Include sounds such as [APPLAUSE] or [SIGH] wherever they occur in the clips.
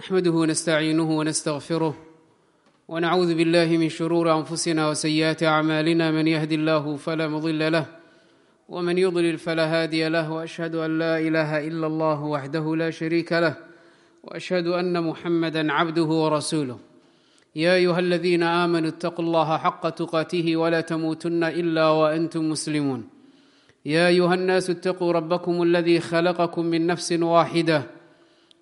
نحمده ونستعينه ونستغفره ونعوذ بالله من شرور انفسنا وسيئات اعمالنا من يهد الله فلا مضل له ومن يضلل فلا هادي له واشهد ان لا اله الا الله وحده لا شريك له واشهد ان محمدا عبده ورسوله يا ايها الذين امنوا اتقوا الله حق تقاته ولا تموتن الا وانتم مسلمون يا ايها الناس اتقوا ربكم الذي خلقكم من نفس واحده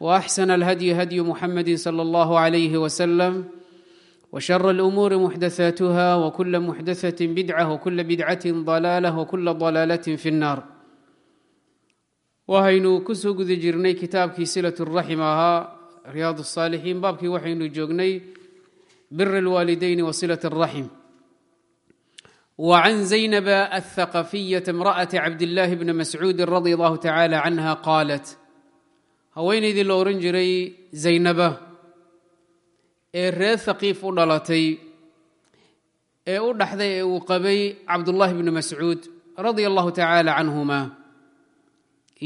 واحسن الهدي هدي محمد صلى الله عليه وسلم وشر الامور محدثاتها وكل محدثه بدعه وكل بدعه ضلاله وكل ضلاله في النار. waxaynu ku soo guda jirnay kitaabkii silaturaxim ahaa riyaad الsaalixiin baabkii waxaynu joognay bir اlwaalidayn wasilaة الraxim وعn zaynb الثaqafiyaة اmraأة cabd الlahi bn mascuudi radي اllahu tacalى canha qaalat haweenaydii la ohan jiray zaynaba ee reer haqiif u dhalatay ee u dhaxday ee uu qabay cabdullahi bni mascuud radia allahu tacaala canhuma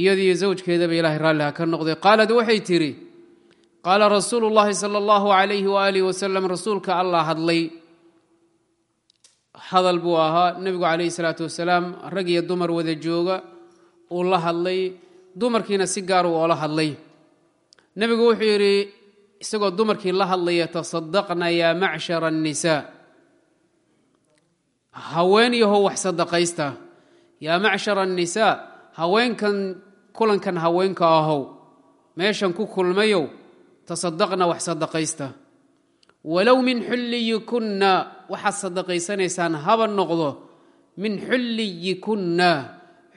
iyadiiyo zawjkeedaba ilahay raalliha ka noqday. Qaalad waxay tidhi qaala rasuulu llahi sala allahu alayhi waaalih wasalam rasuulka allah hadlay. Hadal buu ahaa nebigu calayhi salaatu wasalaam rag iyo dumar wada jooga uu la hadlay dumarkiina si gaar uu oola hadlay. Nebigu wuxuu yidhi isagoo dumarkii la hadlaya tasadaqna yaa macshara annisaa haween yahow wax sadaqaysta yaa macshara annisaa haweenkan kulankan haweenka ahow meeshan ku kulmayow tasadaqna wax sadaqaysta walow min xulliyikunna waxaad sadaqaysanaysaan haba noqdo min xulliyikunna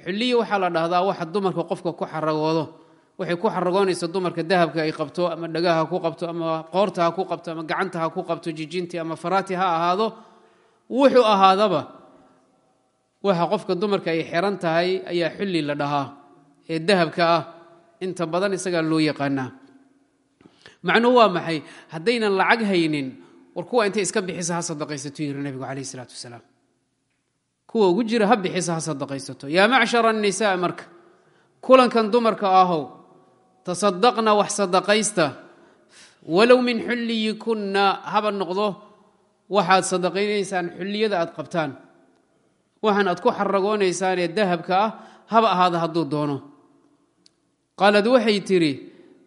xulliyi waxaa la dhahdaa waxa dumarka qofka ku xaragoodo. Waxay ku xaragoonaysa dumarka dahabka ay qabto ama dhagaha ku qabto ama qoorta ha ku qabto ama gacanta ha ku qabto jijinti ama faraati ha ahaado wuxuu ahaadaba waxa qofka dumarka ay xiran tahay ayaa xulli la dhahaa ee dahabka ah. Inta badan isagaa loo yaqaanaa. Macnuhu waa maxay? Haddaynan lacag haynin war kuwa intay iska bixisa ha sadaqaysato yiri nebigu calayh isalaatu wasalaam kuwa ugu jira ha bixisa ha sadaqaysato yaa macshara annisaa marka kulankan dumarka ahow tasadaqna wax sadaqaysta walow min xulliyikunna haba noqdo waxaad sadaqaynaysaan xulliyada aad qabtaan. Waxaan aad ku xaragoonaysaan ee dahabka ah haba ahaada hadduu doono. Qaalad waxay tidhi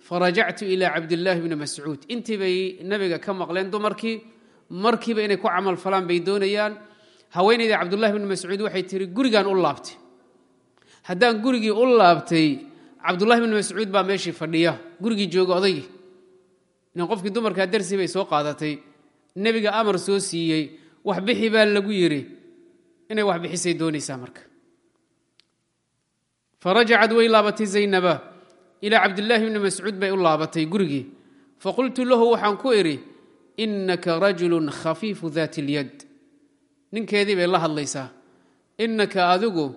farajactu ilaa cabdillaahi bni mascuud. Intii bay nebiga ka maqleen dumarkii markiiba inay ku camal falaan bay doonayaan haweenayda cabdullahi bni mascuud waxay tihi gurigaan u laabtay. Haddaan gurigii u laabtay cabdullahi bni mascuud baa meeshii fadhiya. Gurigii jooga odaygii qofkii dumarkaa darsi bay soo qaadatay. Nebiga amar soo siiyey. Waxbixi baa lagu yidhi. Inay wax bixisay doonaysaa marka. Farajacad way laabatay zaynaba. Ilaa cabdillaahi bni mascuud bay u laabatay gurigii. Faqultu lahu waxaan ku idhi innaka rajulun khafiifu daati اlyad ninkeedii bay la hadlaysaa. Innaka adigu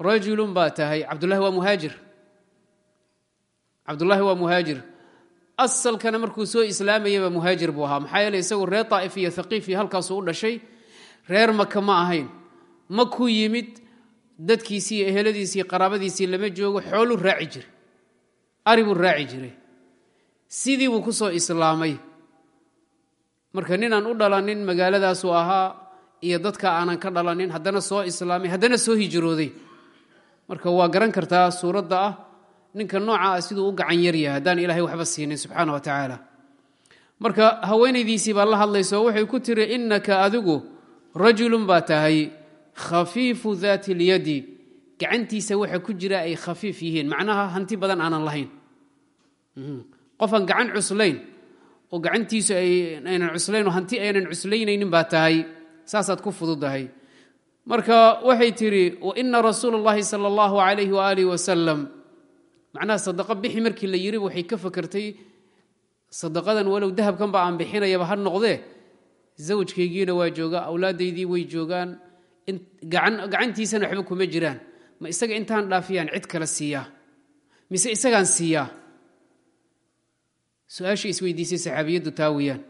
rajulun baa tahay. Cabdullahi waa muhaajir. Cabdullaahi waa muhaajir. Asalkana markuu soo islaamayaba muhaajir buu ahaa. Maxaa yeele isagu reer daa'if iyo haqiif iyo halkaasuu u dhashay. Reer maka ma ahayn. Makuu yimid dadkiisii iyo eheladiisii qaraabadiisii lama joogo. Xooluu raaci jiray. Ari buu raaci jiray. Sidii buu ku soo islaamay. Marka ninaan u dhalanin magaaladaasuu ahaa iyo dadka aanan ka dhalanin haddana soo islaamay haddana soo hijrooday. Marka waa garan kartaa suuradda ah ninka nooca ah siduu u gacan yaryahay haddaan ilaahay waxba siinin subxaana wa tacaala. Marka haweenaydiisii baa la hadlayso waxay ku tiri innaka adigu rajulun baa tahay khafiifu daati اlyadi gacantiisa waxa ku jira ay khafiif yihiin macnaha hanti badan aanan lahayn. Qofaan gacan cuslayn oo gacantiisu aynan cuslayn oo hanti aynan cuslaynaynin baa tahay saasaad ku fududahay marka waxay tidhi waina rasuula اllahi salى اllahu alayh waalih wasalam macnaha sadaqo bixi markii la yiri waxay ka fakertay sadaqadan walow dahabkanba aan bixinayaba ha noqdee zawjkaygiina waa joogaa awlaadaydii way joogaan gacantiisana waxba kuma jiraan ma isaga intaan dhaafiyaan cid kale siiyaa mise isagaan siiyaa su-aashii isweydiisay saxaabiyaddu taa weyaan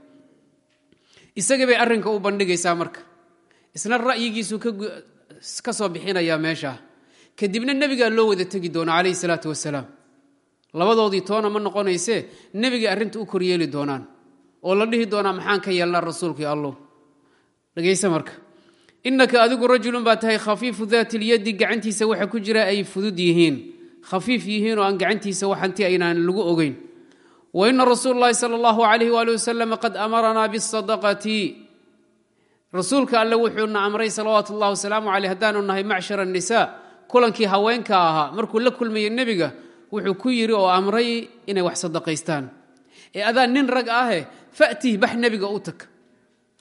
isaga bay arrinka u bandhigaysaa marka isna rayigiisu ka soo bixinayaa meesha. Kadibna nebigaa loo wada tegi doona calayhi salaatu wasalaam labadoodii toona ma noqonayse nebiga arrinta u koryeeli doonaan. Oo la dhihi doonaa maxaan ka yeelnaa rasuulkii allow? Dhegayse marka. Innaka adigu rajulun baa tahay khafiifu daati lyaddi gacantiisa waxa ku jira ay fudud yihiin. Khafiif yihiin oo aan gacantiisa waxanti aynaan lagu ogeyn. Wa ina rasuul llahi sala allahu calayh waali wasalam qad amaranaa bisadaqati rasuulka alle wuxuuna amray salawaatu ullahi wasalaamu caleyh haddaanu nahay macshar annisaa. Kulankii haweenka ahaa markuu la kulmayey nebiga wuxuu ku yidhi oo amray inay wax sadaqaystaan. Ee adaan nin rag ahe fa'tih bax nebiga u tag.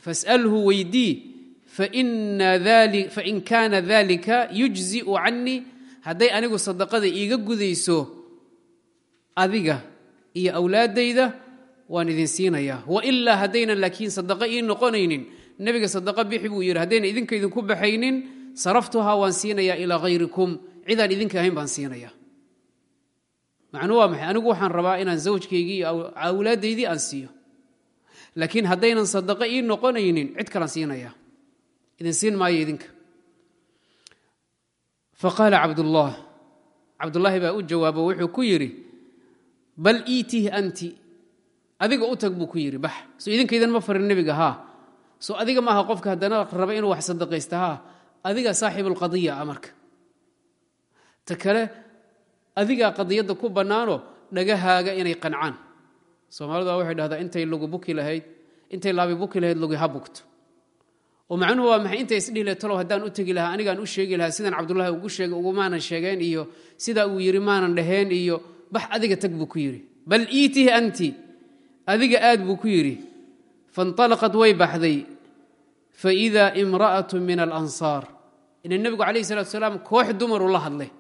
Fasalhu weydii fain kaana dalika yujziu cannii hadday anigu sadaqada iiga gudayso adiga iyo awlaaddayda waan idin siinayaa. Wailaa haddaynan laakiin sadaqo ii noqonaynin nebiga sadaqo bixi buu yidhi haddaynan idinka idinku baxaynin saraftuhaa waan siinayaa ilaa hayrikum cidaan idinka ahayn baan siinayaa. Macnuu waa maxay? Anigu waxaan rabaa inaan zawjkaygii iyo awlaadaydii aan siiyo. Laakiin haddaynan sadaqo ii noqonaynin cid kalaan siinayaa. Idin siin maayo idinka. Faqaala cabdullah. Cabdullaahi baa u jawaabo wuxuu ku yidhi bal iitih anti adiga u tag buu ku yidhi bax soo idinka idan ma farin nebiga haa soo adiga maaha qofka haddana raba inuu wax sadaqaysta haa adiga saaxibulqadiya a marka. Ta kale adigaa qadiyadda ku bannaano dhagahaaga inay qancaan. Soomaalidu waa waxay dhahdaa intay lugu buki lahayd intay laabi buki lahayd lugi ha bugto. Oo macnuhu waa maxay intay isdhihi haddaan u tegi lahaa anigaan u sheegi lahaa sidaan cabdullaahi ugu sheegay ugumaanan sheegeen iyo sidaa uu yidhi maanan dhaheen iyo bax adiga tag buu ku yidhi bal iitih anti adiga aad buu ku yidhi fainطalaqat way baxday faidaa imra'atu min alansaar ina nebigu calayhi salatu salaam koox dumaruu la hadlay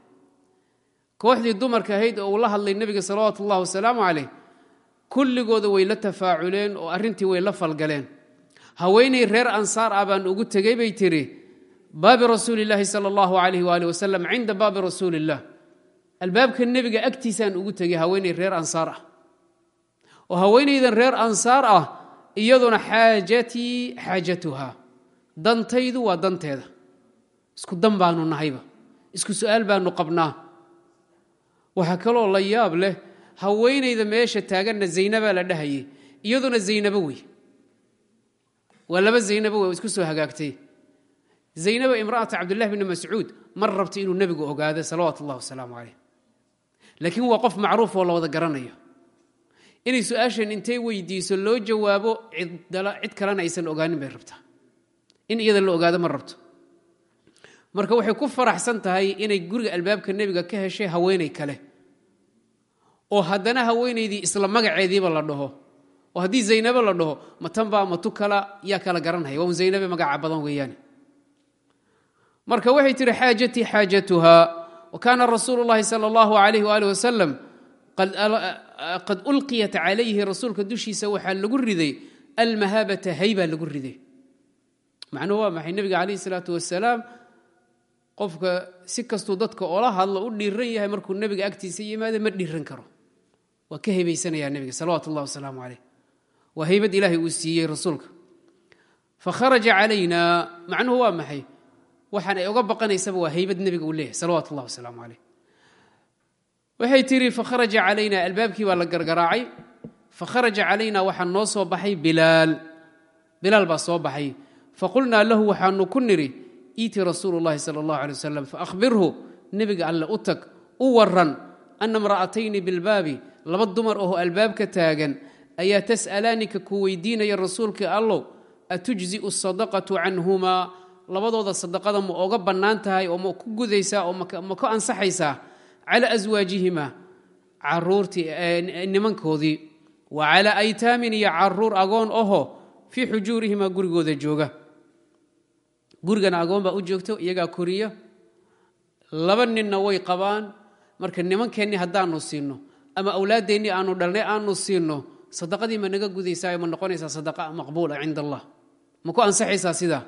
kooxdii dumarka ahayd oo la hadlay nebiga salawaatu ullahi wasalaamu calayh kulligooda way la tafaaculeen oo arrintii way la falgaleen haweenay reer ansaar ah ugu tegey bay tidhi baabi rasuuli illaahi sala allahu alayh waali wasalam cinda baabi rasuuli illah albaabka nebiga agtiisaan ugu tegey haweenay reer ansaar ah oo haweenaydan reer ansaar ah iyaduna xaajatii dantaydu waa danteeda. Isku dan baanu nahayba. Isku su'aal baanu qabnaa. Waxaa kaloo la yaab leh haweenayda meesha taaganna zaynabaa la dhahayay. Iyaduna zaynabo wey. Waa laba zaynabo wey isku soo hagaagtay. Zaynaba imra'ata cabdillahi bni mascuud mar rabta inuu nebigu ogaado salawaatu ullahi wasalaamu calayh. Laakiin waa qof macruuf oo la wada garanayo. Inay su'aashan intay weydiiso loo jawaabo cid kalena aysan ogaanin bay rabtaa in iyada la ogaado rabto. Marka waxay ku faraxsan tahay inay guriga albaabka nebiga ka heshay haweenay kale. Oo haddana haweenaydii isla magaceediiba la dhaho oo haddii zaynabo la dhaho ma tanbaa ma tu kala yaa kala garanhaya waa zaynabe magaca badan weeyaane marka waxay tihi xaajatii xaajatuha. Wa rasuulu llahi sala allahu alayh waalih wasalam qad ulqiyat calayhi rasuulka dushiisa waxaa lagu riday almahaabata haybaa lagu riday macnuhu waa maxay? Nebiga calayhi salaatu wasalaam qofka si kastuu dadka oola hadlo u dhiiran yahay markuu nebiga agtiisa yimaado ma dhiiran karo. Waa ka hebaysanayaa nebiga salawatu ullahi wasalaamu calayh. Waa haybad ilaahay uu siiyey rasuulka. Fakharaja calayna macnuhu waa maxay? Waxaan ay oga baqanaysaba waa haybad nebiga uu leeyahay salawatu ullahi wasalaamu calayh. Waxay tihi fakharaja calayna albaabkii baa la gargaraacay. Fakharaja calayna waxaa noo soo baxay bilaal. Bilaal baa soo baxay faqulnaa lahu waxaanu ku nidhi iiti rasuulu llahi sala allahu alay wasalam faahbirhu nebiga alle u tag u waran ana imra'atayni bilbaabi. Laba dumar oo albaabka taagan ayaa tas'alaanika ku weydiinaya rasuulka allow? Atujzi'u sadaqatu canhumaa? Labadooda sadaqada ma oga bannaan tahay oo ma ku gudaysaa oo ma ka ansaxaysaa? Cala aswaajihima caruurtii nimankoodii. Wa calaa aytaamin iyo carruur agoon oho fii xujuurihima gurigooda jooga gurigana agoon baa u joogto iyagaa koriya laba ninna way qabaan. Marka nimankeenni haddaanu siinno ama awlaaddeennii aanu dhalnay aanu siinno sadaqadii ma naga gudaysaa ma noqonaysaa sadaqa maqbuula cinda allah. Ma ku ansaxaysaa sidaa?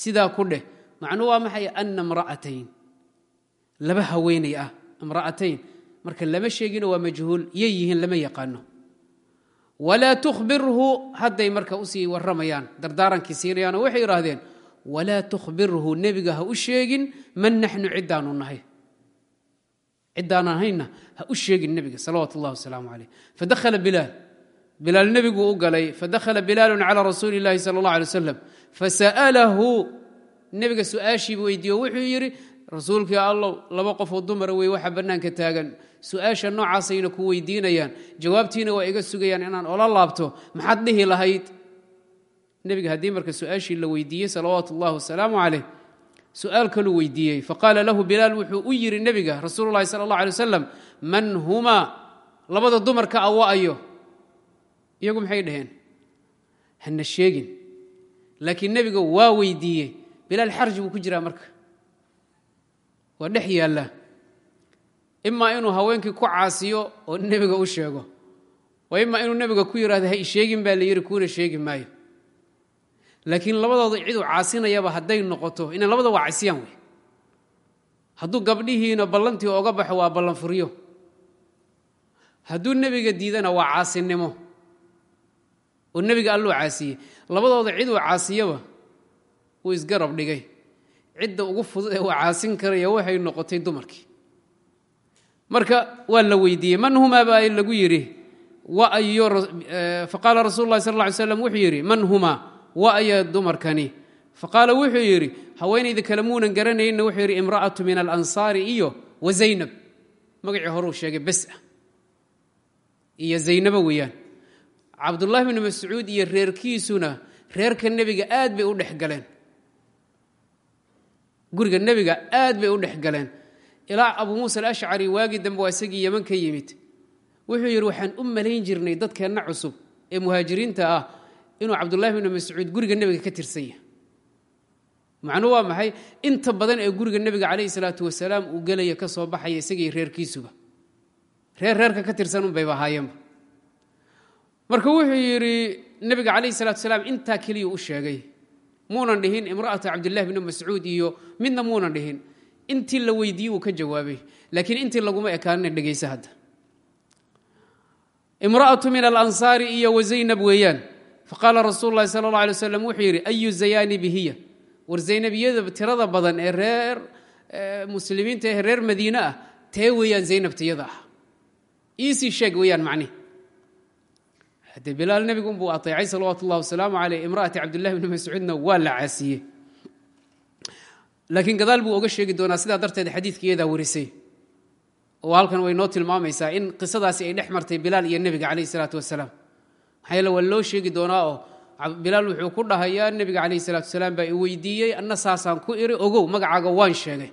Sidaa ku dheh. Macnuu waa maxay? Ana imra'atayn. Laba haweenay ah imra'atayn. Marka lama sheegino waa majhuul. Yay yihiin lama yaqaano. Walaa tukhbirhu hadday marka u sii warramayaan dardaarankii siinayaanoo waxay idhaahdeen walaa tukhbirhu nebiga ha u sheegin man naxnu ciddaanu nahay ciddaan ahayna ha u sheegin nebiga salawaatu اllah wasalaamu calayh fadakhala bilaal bilaal nebiguu u galay fadakhala bilaalun calى rasuuli اllahi sala اllah alay wasalam fasa'alahu nebiga su-aashiibu weydiiyo wuxuu yidhi rasuulkii allow laba qofoo dumara wey waxa bannaanka taagan su-aasha noocaasayna ku weydiinayaan jawaabtiina waa iga sugayaan inaan ola laabto maxaad dhihi lahayd Nebiga haddii marka su'aashii la weydiiyey salawaatu اllahi wasalaamu calayh su'aal kaluu weydiiyey. Faqaala lahu bilaal wuxuu u yidhi nebiga rasuulu llahi sala اllah alay wasalam man humaa labada dumarka awa'ayo iyagu maxay dhaheen? Hana sheegin. Laakiin nebiga waa weydiiyey. Bilaal xarji buu ku jiraa marka. Waa dhex yaalla. Imaa inuu haweenkii ku caasiyo oo nebiga u sheego. Wa imaa inuu nebiga ku laakiin labadooda ciduu caasinayaba hadday noqoto inan labada waa casiyaan wey hadduu gabdhihiina ballantii oga baxo waa ballan furyo hadduu nebiga diidana waa caasinimo oo nebiga alluu caasiyey. Labadooda ciduu caasiyaba wuu isgarab dhigay. Cidda ugu fudud ee uu caasin karaya waxay noqotay dumarkii. Marka waa la weydiiyey man humaa baa lagu yidhi? Faqaala rasul lahi sal ly slam wuxuu yidhi man humaa wa aya dumarkani? Faqaala wuxuu yidhi haweenayda kale muunan garanayna wuxuu yidhi imra'atu min alansaari iyo wa zaynab. Magacii horuu sheegay bes ah. Iyo zaynabo weeyaan. Cabdullaahi bni mascuud iyo reerkiisuna reerka nebiga aad bay u dhex galeen. Guriga nebiga aad bay u dhex galeen. Ilaa abuu muusa alashcari waagii dambe waa isagii yeman ka yimid. Wuxuu yidhi waxaan u malayn jirnay dadkeenna cusub ee muhaajiriinta ah inuu cabdullahi bni mascuud guriga nebiga ka tirsan yahay. Macnuu waa maxay? Inta badan ee guriga nebiga calayhi salaatu wasalaam uu gelaya ka soo baxaya isagii reerkiisuba. Reer reerka ka tirsan unbayba ahaayeenba marka wuxuu yidhi nebiga calayhi salatu wasalaam intaa keliya u sheegay muunan dhihin imra'ata cabdillahi bni mascuud iyo midna muunan dhihin. Intii la weydiiyey wuu ka jawaabay laakiin intii laguma ekaanina dhegaysa hadda. Imra'atu min alansaari iyo wa zaynab weeyaan faqaala rasuulu lahi sala allah alay waslam wuxuu yidhi ayu zayaani bihiya war zaynabiyada tirada badan ee reer muslimiinta ee reer madiine ah tee weeyaan zaynabtiyada ah iisii sheeg weeyaan macnihi haddee bilaal nebigu unbuu ateecay salawaatu ullahi wasalaamu caleyh imra'ati cabdillahi bni mascuudna waa la caasiyey laakiin gadaal buu oga sheegi doonaa sidaa darteed xadiidka iyadaa warisay oo halkan way noo tilmaamaysaa in qisadaasi ay dhex martay bilaal iyo nebiga calayhi salaatu wasalaam maxaa waa loo sheegi doonaa oo bilaal wuxuu ku dhahayaa nebiga calayhi salaatu wasalaam baa i weydiiyey anna saasaan ku iri ogow magacaaga waan sheegay.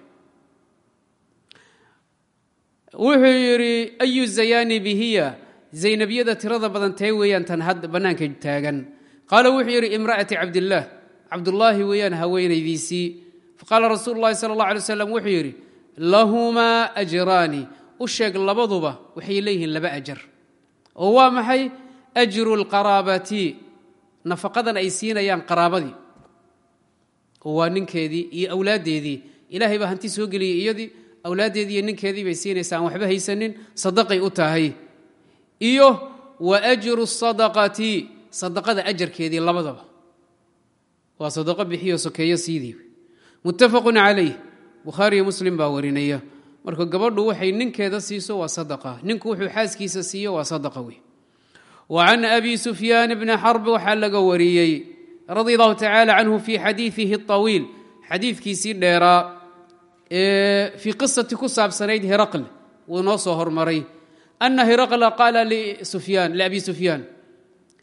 Wuxuu yidhi ayu zayaani bihiya? Zaynabiyada tirada badan tee weeyaan tan had bannaanka taagan. Qaala wuxuu yidhi imra'ati cabdillaah cabdullaahi weeyaan haweenaydiisii faqaala rasuulu llahi sala allah alay waslam wuxuu yidhi lahumaa ajraani. U sheeg labaduba waxay leeyihiin laba ajar. Oo waa maxay ajru lqaraabati nafaqadan ay siinayaan qaraabadii waa ninkeedii iyo awlaaddeedii ilaahay baa hanti soo geliyey iyadii awlaaddeedii iyo ninkeedii bay siinaysa waxba haysanin sadaqay u tahay iyo wa ajru sadaqati sadaqada ajarkeedii labadaba waa sadaqo bixiyo sokeeyo siidii muttafaqun calayh bukhaariyo muslim baa warinaya marka gabadhu waxay ninkeeda siiso waa sadaqa ninku wuxuu xaaskiisa siiyo waa sadaqa wey can abi sufyaan bni xarb waxaa laga wariyey radia allahu tacaala canhu fii xadiidihi طawiil xadiidkiisii dheeraa ee fii qisati ku saabsanayd hiraql wuu noo soo hormaray ana hiraqla qaala liabi sufyaan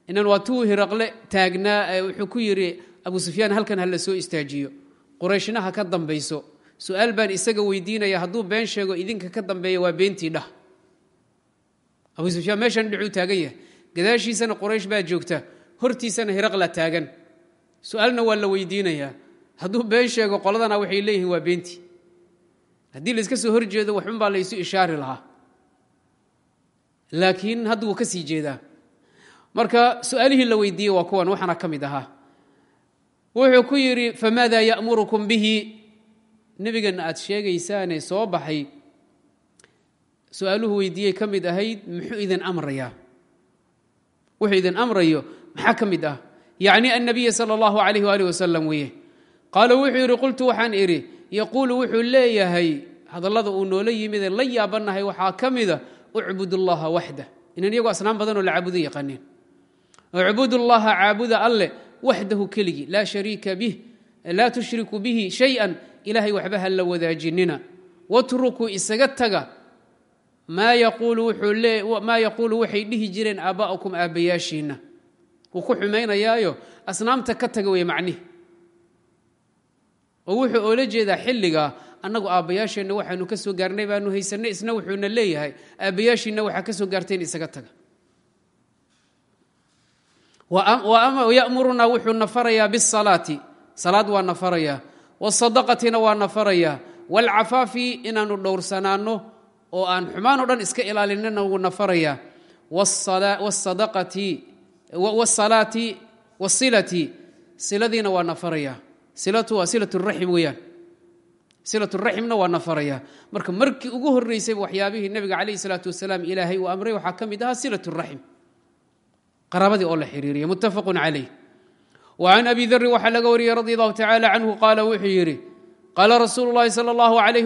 inan waa tuu hiraqle taagnaa wuxuu ku yidhi abu sufyaan halkan ha la soo istaajiyo qurayshna ha ka dambayso su'aal baan isaga weydiinaya hadduu been sheego idinka ka dambeeya waa beentii dhah abu sufyaan meeshan dhicuu taagan yahay gadaashiisana quraysh baa joogta hortiisana hiraqla taagan. Su'aalna waa la weydiinayaa. Hadduu been sheego qoladana waxay leeyihiin waa beentii haddii layska soo horjeedo waxun baa laysu ishaari lahaa. Laakiin hadda wuu ka sii jeedaa. Marka su'aalihii la weydiiyey waa kuwan waxaana ka mid ahaa. Wuxuu ku yidhi famaada ya'murukum bihi? Nebigan aad sheegaysaane soo baxay. Su'aaluhu weydiiyey ka mid ahayd muxuu idin amrayaa wuxuu idin amrayo maxaa ka mid ah? Yacni annabiya sala allahu alayh waalih wasalam weeye. Qaala wuxuu yidhi qultu waxaan idhi yaquulu wuxuu leeyahay hadallada uu noola yimidee la yaabanahay waxaa ka mida ucbud allaha waxda inan iyagoo asnaam badanoo la caabudo yaqaaneen ucbud allaha caabuda alle waxdahu keligii laa shariika bih laa tushriku bihi shay-an ilahay waxba ha la wadaajinina. Watrukuu taga maa yaquulu waxay dhihi jireen aabba'ukum aabbayaashiinna. Wuu ku xumaynayaayo. Asnaamta ka taga wey macnihi oo wuxuu oola jeedaa xilligaa annagu aabbayaasheenna waxaanu ka soo gaarnay baanu haysanay isna wuxuuna leeyahay aabbayaashiinna waxaa ka soo gaarteen isaga taga. Yamurunaa wuxuu na farayaa bisalaati salaad waa na farayaa. Wsadaqatina waa na farayaa. Wاlcafaafi inaanu dhowrsanaano oo aan xumaan oo dhan iska ilaalinana wuu nafaraya wsilati siladiina waa nafaraya. Silatu waa silaraxim weyaan silaturaximna waa nafaraya. Marka markii ugu horreysayba waxyaabihii nebiga calayhi salaatu wasalaam ilaahay uu amray waxaa ka mid ahaa silaturaxim qaraabadii oo la xiriiriya muttafaqun calayh. Wa can abi darin waxaa laga wariyey radi allahu tacaala canhu qaala wuxuu yidhi qaala rasuulu llahi sala allahu alayh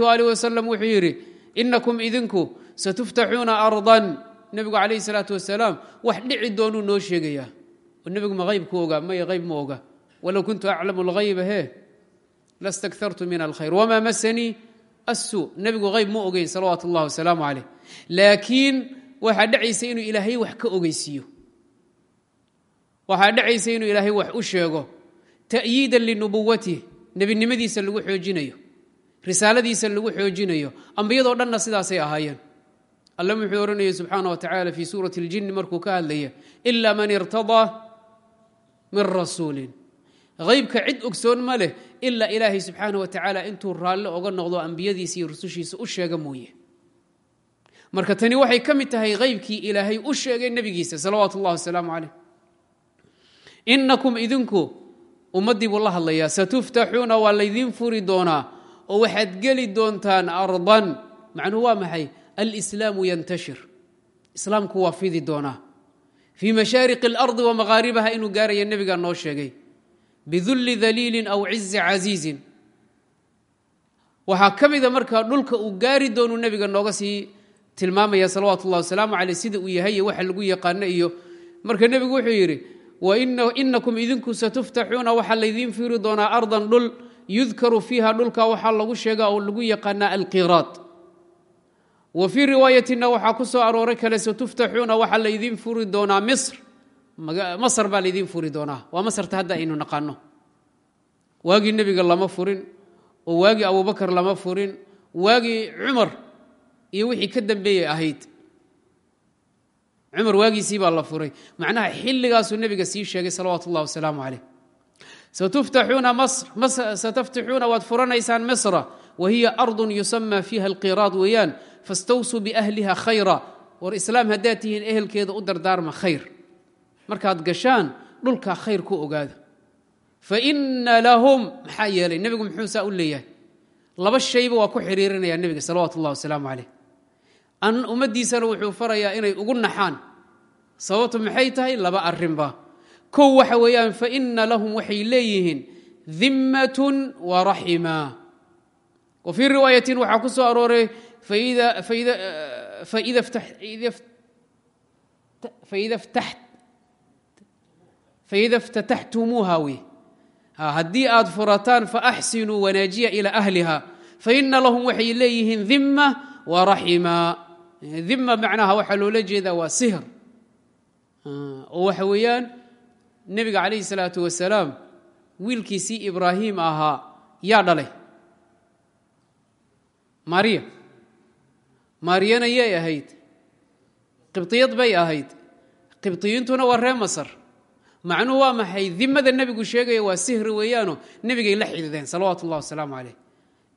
inakum idinku satuftaxuuna ardan. Nebigu calayh salaatu wasalaam wax dhici doonuu noo sheegayaa oo nebigu ma hayb ku ogaa may hayb ma oga. Walow kuntu aclamu اlghayba he lastakartu min alkhayr. Wma masanii asu nebigu hayb ma ogeyn salawaatu اllah wasalaamu calayh laakiin waxaa dhacaysa inuu ilaahay wax ka ogeysiiyo. Waxaa dhacaysa inuu ilaahay wax u sheego. Ta'yiidan linubuwatih nebinimadiisa lagu xoojinayo risaaladiisa lagu xoojinayo ambiyadoo dhanna sidaasay ahaayeen. Alla muxuu ohanaya subxaana wa tacala fii suurati اljini markuu ka hadlaya ila man irtadaa min rasuulin. Haybka cid ogsoon ma leh ilaa ilaahay subxaana wa tacaala intuu raalli oga noqdo ambiyadiisa rusushiisa u sheega mooye. Marka tani waxay ka mid tahay haybkii ilaahay u sheegay nebigiisa salawaatu اllah wasalaamu calayh. Inakum idinku ummaddii buu la hadlayaa satuftaxuuna waa laydiin furi doonaa oo waxaad geli doontaan ardan. Macnuhu waa maxay? Alslaamu yantashir. Islaamku waa fidi doonaa. Fii mashaariqi اlardi wa maqaaribaha inuu gaaraya nebigaa noo sheegay. Bidulli daliilin aw cizi casiizin. Waxaa ka mida markaa dhulka uu gaari doonuu nebiga nooga sii tilmaamaya salawaatu اllah wasalaamu caleyh sida uu yahay iyo waxa lagu yaqaano iyo marka nebigu wuxuu yidhi inakum idinku satuftaxuuna waxaa laydiin fiiri doonaa ardan dhul yudkaru fiiha dhulka waxaa lagu sheega oo lagu yaqaanaa alqiraad wa fii riwaayatina waxaa ku soo arooray kale satuftaxuuna waxaa laydiin furi doonaa misr. Masr baa laydiin furi doonaa. Waa masrta hadda aynu naqaano. Waagii nebiga lama furin oo waagii abubakar lama furin waagii cumar iyo wixii ka dambeeyey ahayd. Cumar waagiisii baa la furay. Macnaha xilligaasuu nebiga sii sheegay salawaatu اllah wasalaamu calayh sataftaxuuna waad furanaysaan misra wa hiya ardun yusama fiiha alqiraad weeyaan fastawsuu biahliha khayra war islaam haddaad tihiin ehelkeeda u dardaarma khayr markaad gashaan dhulkaa khayr ku ogaada faina lahum maxaa yeelay nebigu muxuu saa u leeyahay laba shayba waa ku xiriirinaya nebiga salawaatu اllah wasalaamu calayh ummaddiisana wuxuu farayaa inay ugu naxaan sababtu maxay tahay laba arinba kow waxa weeyaan faina lahum waxay leeyihiin dimmatun wa raxima. Wa fii riwaayatin waxaa ku soo arooray faida اftataxtumuuha wey haddii aad furataan faaxsinuu wanaajiya ilaa ahliha. Faina lahum waxay leeyihiin dimma wa raxima. Dima macnaha waxaa loola jeedaa waa sihr. Waxa weeyaan nebiga calayhi salaatu wasalaam wiilkiisii ibraahim ahaa yaa dhalay. Mariya maariyana yay ahayd. Qibdiyad bay ahayd. Qibdiyiintuna waa ree masar. Macnuhu waa maxay? Dimada nebigu sheegaya waa sihri weeyaano nebigay la xidhiideen salawaatu wasalaamu caleyh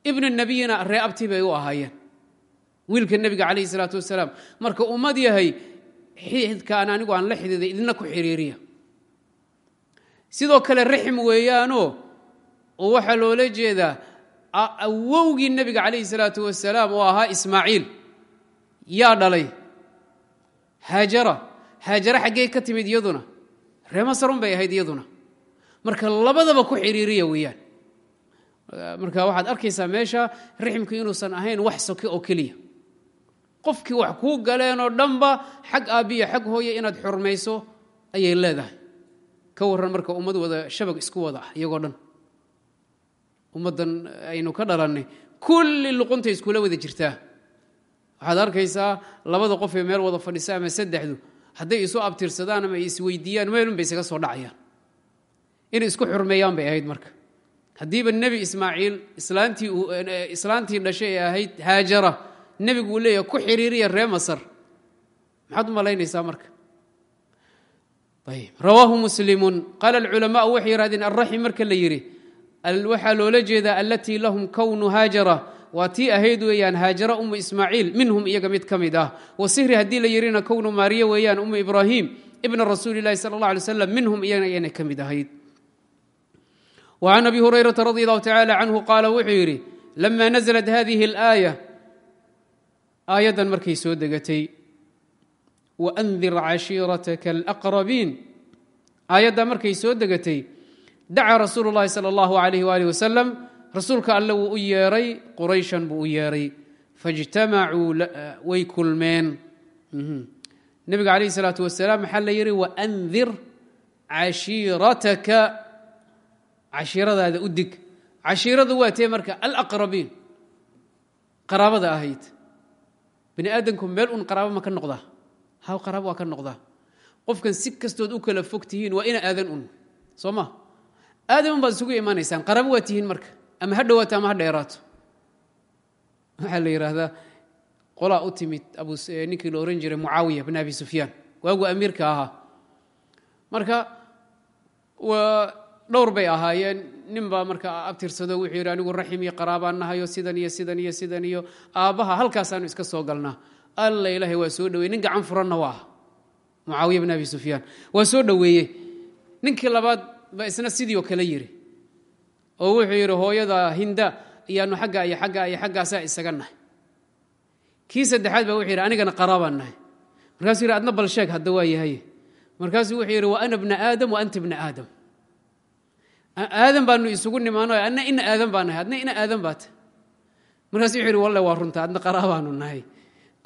ibna nebiyina ree abti bay u ahaayeen. Wiilka nebiga calayhi salaatu wasalaam marka ummad yahay xididka aan anigu aan la xidhiiday idina ku xiriiriya sidoo kale raxim weeyaanoo oo waxaa loola jeedaa awowgii nebiga calayhi salaatu wasalaam oo ahaa ismaaciil. Yaa dhalay haajara haajara xaggee ka timid iyaduna ree masrun bay ahayd iyaduna. Marka labadaba ku xiriiriya weeyaan. Marka waxaad arkaysaa meesha riximku inuusan ahayn wax soke oo keliya. Qofkii wax kuu galeenoo dhanba xag aabbiya xag hooye inaad xurmayso ayay leedahay ka warran marka ummad wada shabag isku wada ah iyagoo dhan. Ummaddan aynu ka dhalannay kulli luquntay iskula wada jirtaa. Waxaad arkaysaa labada qof ee meel wada fadhisa ama saddexdu hadday isu abtirsadaan ama isweydiiyaan meelun bay isaga soo dhacayaan. Inay isku xurmeeyaan bay ahayd marka. Haddiiba nebi ismaaciil islaantii islaantii dhashay ee ahayd haajara nebigu uu leeyahay ku xiriiriya ree masar. Maxaad u malaynaysaa marka rawaahu muslimun qaala alculamaau waxay yidhahdeen alraxim marka la yidhi waxaa loola jeedaa allatii lahum kownu haajara waa tii ahayd weeyaan haajara umu ismaaciil minhum iyaga mid ka mid ah wa sihri haddii la yidhina kownu maariya weeyaan umu ibraahim ibna rasuuli ilahi sala allah alay slam minhum iyana ayana ka mid ahayd wa can abi hurayrata radi allahu tacaala canhu qaala wuxuu yidhi lama naزlat hadihi alaaya aayaddan markay soo degatay waandir cashiirataka alaqrabiin aayaddaa markay soo degatay dacaa rasuulu llahi sal allahu alayh waalih wasalam rasuulka alle wuu u yeeray qurayshan buu u yeeray faijtamacuu way kulmeen nebiga calayhi salaatu wasalaam maxaa la yidhi waandir cashiirataka cashiiradaada u dig cashiiradu waa tee marka alaqrabiin qaraabada ahayd bani aadamku meel un qaraaba ma ka haw qaraabo waa ka noqdaa qofkan si kastood u kala fog tihiin waa ina aadan un. Soo ma? Aadaman baad isugu imaanaysaan. Qaraabo waa marka. Ama ha dhowaato ama ha dheeraato. La yidhaahdaa qolaa u timid ninkii la ohan jiray mucaawiya bn abi sufyaan. Waagu amiirka ahaa. Marka dhowr bay ahaayeen. Nin baa marka abtirsado wuxuu yidhi anigu raxim iyo sidan iyo sidan iyo sidan iyo aabbaha halkaasaanu iska soo galnaa alla ilaahay waa soo dhoweye nin gacan furanna waa mucaawiya bn abi sufyaan. Waa soo dhoweeye ninkii labaad ba isna sidii oo kale yidhi oo wuxuu yidhi hooyada hinda iyaanu xagga iyo xagga iyo xaggaasaa isaga nahay. Kii saddexaad baa wuxuu yidhi anigana qaraabaan nahay. Markaasuu yidhi adna bal sheeg hadda waa yahay. Markaasuu wuxuu yidhi wa ana bna aadam wa anta bna aadam. Aadan baanu isugu nimaano adna ina aadan baa nahay. Adna ina aadan baata markaasu wuxuu yidhi walle waa runta. Adna qaraabaanu nahay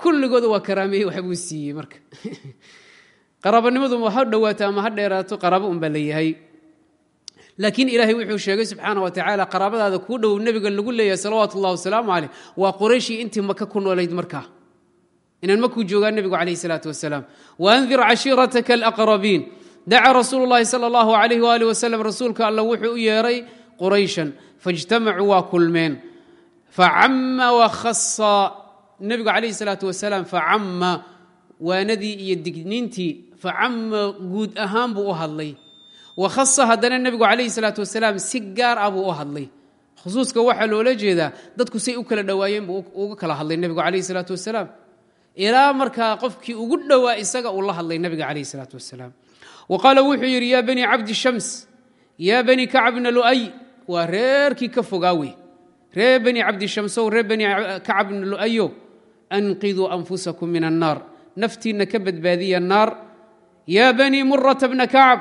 kulligooda waa karaameeyey waxbuu siiyey marka. Qaraabanimadu ha dhowaato ama ha dheeraato qaraabo un baa leeyahay laakiin ilaahay wuxuu sheegay subxaana wa qaraabadaada kuu dhow nebiga lagu leeyahay salawaatu ullahi wasalaamu caleyh waa qorayshii intii maka ku noolayd markaa inaan makuu joogaa nebigu calayh salaatu wasalaam. Waandir cashiirataka alaqrabiin dacaa rasuulu llahi sala allahu alayh waali wasalam rasuulka alla wuxuu u yeeray qurayshan. Faijtamacuu waa kulmeen. Facama wakhasa nebigu calayhi salaatu wasalaam facama waanadii iyo digniintii facama guud ahaan buu u hadlay. Wakhasa haddana nebigu calayhi salaatu wasalaam si gaar ah buu u hadlay. Khusuuska waxaa loola jeedaa dadku say u kala dhowaayeen buu uga kala hadlay nebigu calayhi salaatu wasalaam. Ilaa markaa qofkii ugu dhowaa isaga uu la hadlay nebiga calayhi salaatu wasalaam. Wa qaala wuxuu yidhi yaa bani cabdi shams yaa bani kacab lu'ay waa reerkii ka fogaa wey reer bani cabdi shamsow reer bani kacab lu'ayow anqiduu anfusakum min annaar naftiinna ka badbaadiya naar yaa bani murata bna kacab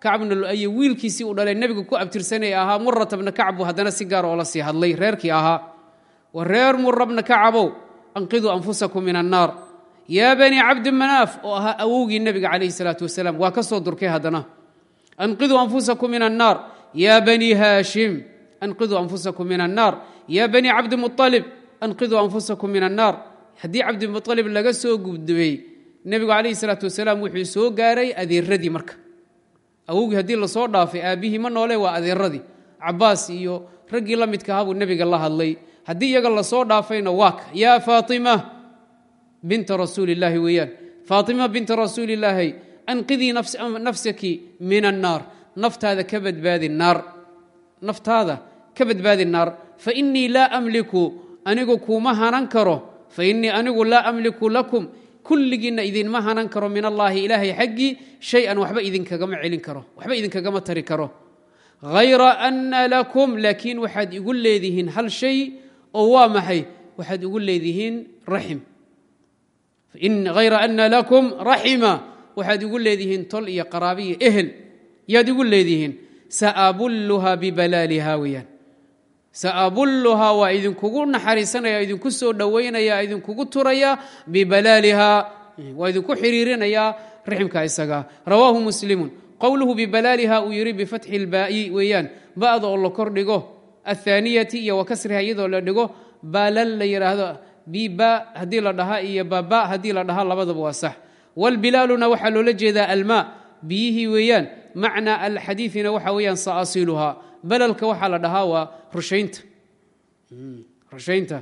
kacab bna lu'aye wiilkiisii uu dhalay nebiga ku abtirsanaya ahaa murata bna kacab buu si gaar oo la hadlay reerkii ahaa wa reer mura bna kacabow anqiduu anfusakum min annaar yaa bani cabdi manaaf oo ahaa awowgii nebiga calayhi salaatu wasalaam waa ka soo durkay haddana anqiduu anfusakum min annaar yaa bani haashim anqiduu anfusakum min annaar yaa bani cabdi mualib anqiduu anfusakum min annaar haddii cabdimualib laga soo gudbay nebigu calayhi salaatu wasalaam wuxuu soo gaaray adeeradii marka awowgii haddii la soo dhaafay aabbihii ma noole waa adeeradii cabaas iyo raggii la midka ahaa buu nebiga la hadlay haddii iyaga la soo dhaafayna waaka yaa faatima binta rasuuli illaahi weeyaan faatima binta rasuuli illaahi anqidii nafsaki min annaar naftaada ka badbaadi naar naftaada ka badbaadi naar fainii laa amliku anigu kuuma hanan karo fainii anigu laa amliku lakum kulligiinna idinma hanan karo min allaahi ilaahay xaggii shay-an waxba idinkagama celin karo waxba idinkagama tari karo. Hayra ana lakum laakiin waxaad igu leedihiin hal shay oo waa maxay? Waxaad igu leedihiin raxim. Hayra ana lakum raxima waxaad igu leedihiin tol iyo qaraabiyo ehel yaad igu leedihiin. Saabulluha bibalaaliha weyaan saabulluhaa waa idinkugu naxariisanaya idinku soo dhowaynaya idinkugu turaya bibalaaliha waa idinku xiriirinayaa raximka isaga. Rawaahu muslimun. Qowluhu bibalaaliha uu yidhi bifatxi ilbaa'i weeyaan ba'da oo la kor dhigo athaaniyati iyo wa kasriha iyadoo la dhigo baalal la yidhaahdo biba haddii la dhaha iyo baba haddii la dhaha labadaba waa sax. Walbilaaluna waxaa loola jeedaa almaa biyihii weeyaan macna alxadiiina waxa weeyaan saasiluhaa balalka waxaa la dhahaa waa rushaynta. Rushaynta.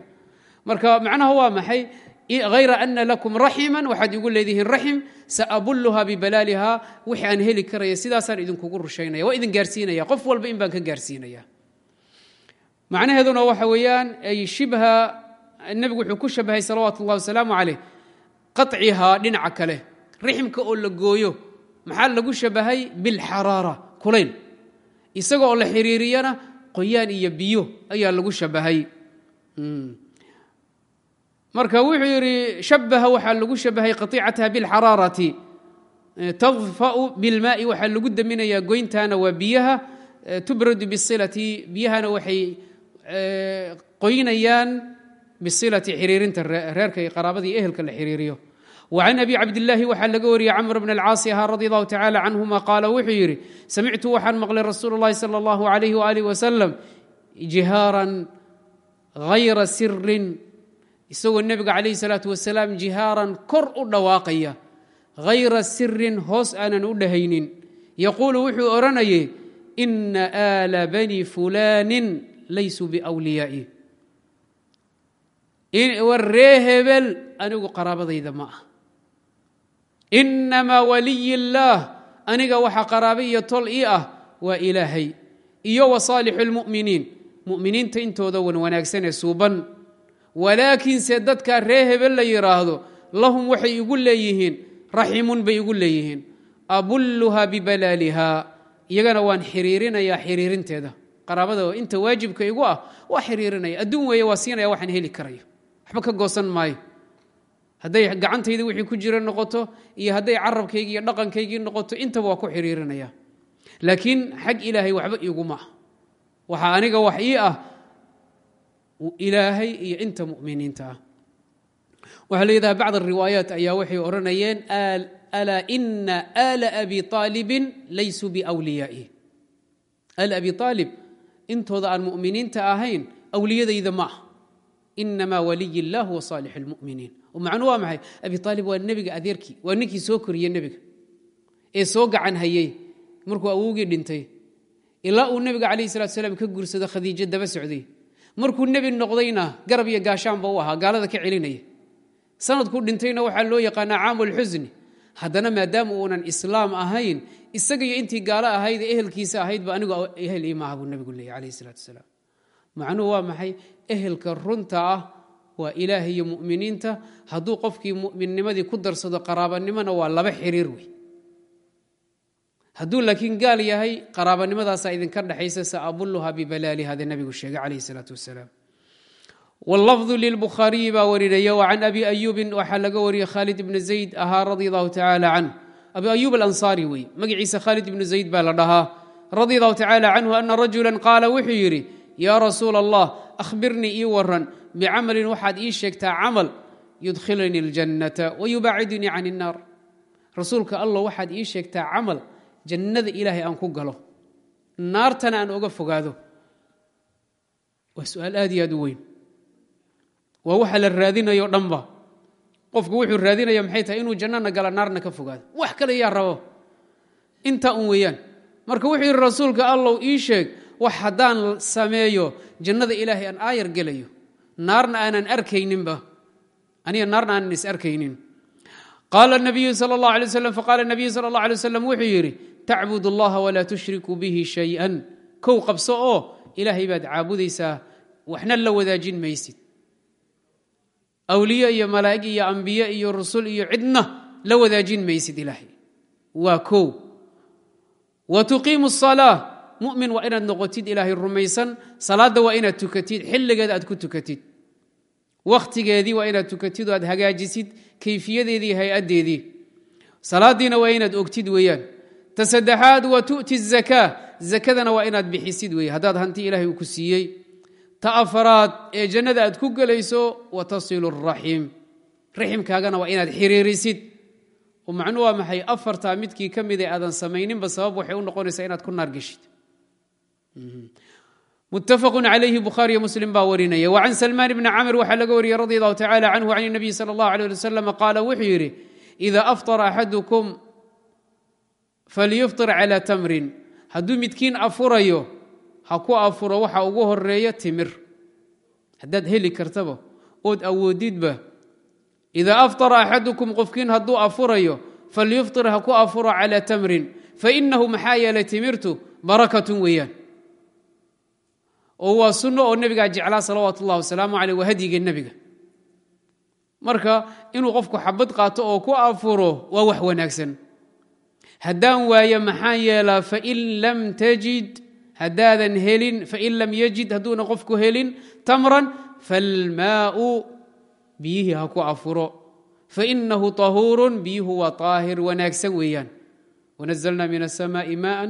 Marka macnaha waa maxay? Hayra ana lakum raximan waxaad igu leedihiin raxim saabulluha bibalaaliha wixii aan heli karaya sidaasaan idinkugu rushaynaya waa idin gaarsiinaya qof walba in baan ka gaarsiinaya. Macnaheeduna waxa weeyaan ay shibha nebigu wuxuu ku shabahay salawaatu ullahi wasalaamu caleyh qacihaa dhinaca kale riximka oo la gooyo maxaa lagu shabahay bilxaraara kulayl isaga oo la xiriiriyana qoyaan iyo biyo ayaa lagu shabahay. Marka wuxuu yidhi shabaha waxaa lagu shabahay qaطicataha biاlxaraarati tadfa'u bilmaai waxaa lagu daminayaa goyntaana waa biyaha. Tubradu bisilati biyahana waxay qoynayaan bisilati xiriirinta reerka iyo qaraabada iyo ehelka la xiriiriyo وعن أbي cabdاللahi waxaa laga wariyey cmr بن الcاaص aha radي الlه taعالى canهuma qaala wuxuu yidhi samictu waxaan maqlay rasuul الlahi slى الlه عlيه وآله وsلم jihaaran غayra sirin isagoo nebiga calayh الsalaaةu wasalaam jihaaran kor u dhawaaqaya hayra sirin hoos aanan u dhahaynin yaquulu wuxuu odhanayay إna آla bni fulani laysuu bأwliyaa'i war ree hebel anigu qaraabadayda ma ah inamaa waliy illaah aniga waxa qaraaba iyo tol ii ah waa ilaahay iyo wa saalixu mu'miniinta intooda wan wanaagsan ee suuban walaakiinse dadkaa ree hebel la yidhaahdo lahum waxay igu leeyihiin raximun bay igu leeyihiin. Abulluha bibalaaliha iyagana waan xiriirinayaa xiriirinteeda. Qaraabada inta waajibka igu ah waa xiriirinaya. Adduun weeye waa siinaya waxaan heli karayo. Waxba ka goosan maayo hadday gacantayda wixii ku jira noqoto iyo hadday carabkaygii iyo dhaqankaygii noqoto intaba waa ku xiriirinaya. Laakiin xag ilaahay waxba iiguma ah waxaa aniga wax ii ah ilaahay iyo inta muminiinta ah. Waxaa leedahay bacd ariwaayaat ayaa waxay odhanayeen alaa ina ala abi aalibin laysuu biwliyaa'i al abi aalib intooda aan muminiinta ahayn awliyadayda ma ah inamaa waliy اllah wa saalix اlmuminiin macnuu waa maxay? Abi aalib waa nebiga adeerkii. Waa ninkii soo koriye nebiga. Ee soo gacan hayey markuu awowgii dhintay. Ilaa uu nebiga calayh salatu salaam ka guursado khadiijo daba socday. Markuu nebi noqdayna garab iyo gaashaanba u ahaa. Gaalada ka celinaya. Sanadkuu dhintayna waxaa loo yaqaanaa caamu lxusni haddana maadaama uunan islaam ahayn isaga iyo intii gaalo ahayd ee ehelkiisa ahaydba anigu ehel ii buu nebigu leeyay calayh salatu salaam macnuhu waa maxay? Ehelka runta ah waa ilaah iyo muminiinta hadduu qofkii muminnimadii ku darsado qaraabanimona waa laba xiriir wey hadduu laakiin gaal yahay qaraabanimadaasa idinka dhexaysa saabuluha bibalaaliha adee nabigu sheegay calayh isalaatu wasalaam wاllafdu lilbukhaariyi baa warinaya wa can abi ayuubin waxaa laga wariyey khaalid ibni zayd ahaa radi allahu tacaala canh abi ayuub alansaari wey magaciisa khaalid ibnu zayd baa la dhahaa radi allahu tacaala canhu ana rajula qaala wuxuu yidhi bicamalin waxaad ii sheegtaa camal yudkhilanii اljannata wayubaacidunii can الnaar rasuulka allah waxaad ii sheegtaa camal jannada ilaahay aan ku galo naartana aan oga fogaado waa su-aal aad iyo aad u weyn waa waxa la raadinayo dhanba qofku wuxuu raadinaya maxay tahay inuu jannana gala naarna ka fogaado wax kale yaa rabo intaa un weeyaan marka wuxuu yidhi rasuulka allow ii sheeg wax haddaan sameeyo jannada ilaahay aan aayar gelayo naarna aanan arkayninba aniga naarna aanan is arkaynin qaala nabiyu sal اllah alay waslam faqaala nabiyu sal اllah alay waslam wuxuu yidhi tacbud allaha walaa tushriku bihi shay-an kow qabso oo ilaahay baad caabudaysaa waxna la wadaajin maysid awliye iyo malaa'ig iyo ambiye iyo rusul iyo cidna la wadaajin maysid ilaahay waa kow wa tuqiimu الصalaa mumin waa inaad noqotid ilaahay rumaysan salaadda waa inaad tukatid xilligeeda aad ku tukatid. Wakhtigeedii waa inaad tukatid oo aad hagaajisid kayfiyadeedii hay'addeedii. Salaadiina waa inaad ogtid weeyaan. Ta saddexaad wa tu'ti zakaa zakadana waa inaad bixisid weeye haddaad hanti ilahay uu ku siiyey. Ta afaraad ee jannada aad ku gelayso wa tasilu araxim raximkaagana waa inaad xiriirisid. Macnu waa maxay? Afartaa midkii ka mida aadan samayninba sabab waxay u noqonaysaa inaad ku naar geshid mutafaqu calayhi bukhaariyo muslim baa warinaya. Wa can salmaan bni camr waxaa laga wariyey radi allahu tacala canhu can nabiy sala allahu alay ali wasalam qaala wuxuu yidhi ida aftara axadukum falyuftir cala tamrin. Hadduu midkiin afurayo ha ku afuro waxa ugu horreeya timir. Haddaad heli kartaba ood awoodidba. Ida aftara axadukum qofkiin hadduu afurayo falyuftir ha ku afuro oo waa sunno oo nebigaa jeclaa salawaatu ullahi wasalaamu caleyh waa hadyiga nebiga marka inuu qofku xabad qaato oo ku afuro waa wax wanaagsan haddaan waayo maxaan yeelaa fain lam tajid haddaadan helin fain lam yajid hadduuna qofku helin tamran falmaau biyihii ha ku afuro fainahu طahuurun biyuhu waa طaahir wanaagsan weeyaan wanazalna min الsamaai maءa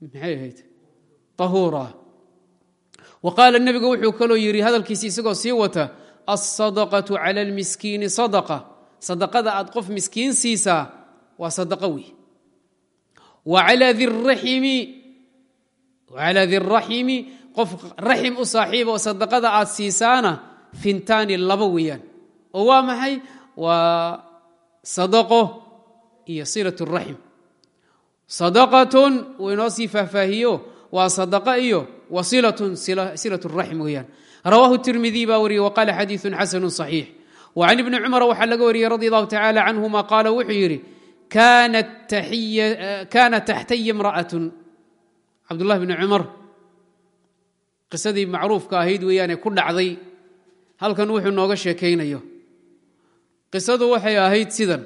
maxay ahayd طahuura wa qaala nebigu wuxuu kaloo yidhi hadalkiisi isagoo sii wata alsadaqatu cala almiskiini sadaqa. Sadaqada aad qof miskiin siisaa waa sadaqa wey wa calaa dirraximi qof raxim u saaxiibo sadaqada aad siisaana fintaani laba weeyaan. Oo waa maxay? Waa sadaqo iyo silat raxim sadaqatun uu inoo sii faahfaahiyo waa sadaqa wa silatun silaة الraxim weeyaan rawaahu الtirmidiy baa wariyey waqaala xadiiثu xasanu صaxiix وcan ibni cumar waxaa laga wariyey radi allahu tacala canهuma qaala wuxuu yidhi kaanat taxtaya imra'atun cabdullahi bni cumar qisadii macruufka ahayd weeyaane ku dhacday halkan wuxuu nooga sheekaynayo qisadu waxay ahayd sidan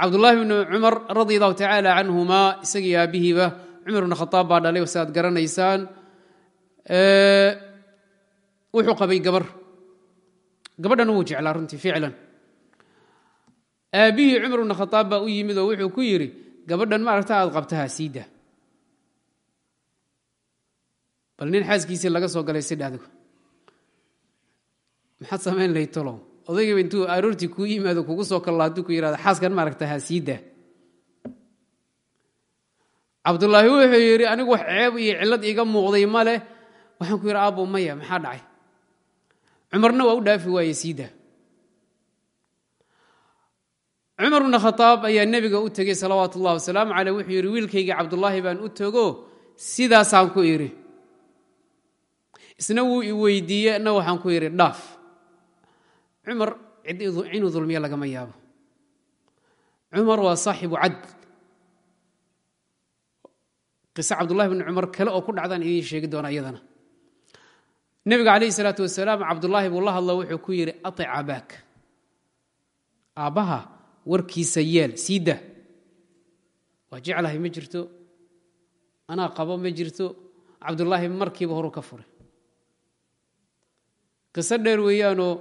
cabdullaahi bni cumar radi allahu tacaala canhumaa isagii aabbihiiba cumar bn khaaab baa dhalay si aad garanaysaan wuxuu qabay gabar. Gabadhana wuu jeclaa runtii ficlan. Aabbihii cumar bn khaaab baa u yimid oo wuxuu ku yidhi gabadhan ma aragta aad qabtaha siida bal nin xaaskiisii laga soo galay si dhadigu maxaad samayn lahayd tolow? Odaygiiba intuu aroortii kuu yimaado kugu soo kalla hadduu ku yihahdo xaaskan ma aragta ha siida cabdullaahi wuxuu yidhi anigu wax ceeb iyo cillad iiga muuqday ma leh waxaan ku yidhi aabbo maya maxaa dhacay? Cumarna waa u dhaafi waaye siida. Cumar bna khaaab ayaa nebiga u tegey salawaatu ullahi wasalaamu caleyh wuxuu yidhi wiilkayga cabdullaahi baan u tego sidaasaan ku idhi isna wuu i weydiiye waxaan ku yidhi dhaaf. Cumar inuu dulmiyo lagama yaabo. Cumar waa saaxibu cadl qiso cabdullahi bni cumar kale oo ku dhacdaan idiin sheegi doona iyadana nebiga calayhi salaatu wasalaam cabdullaahi buu la hadlo wuxuu ku yidhi aic abaak. Aabbaha warkiisa yeel siida waa jeclahay ma jirto. Anaa qabo ma jirto. Cabdullaahi markiiba horu ka furay qiso dheer weeyaanoo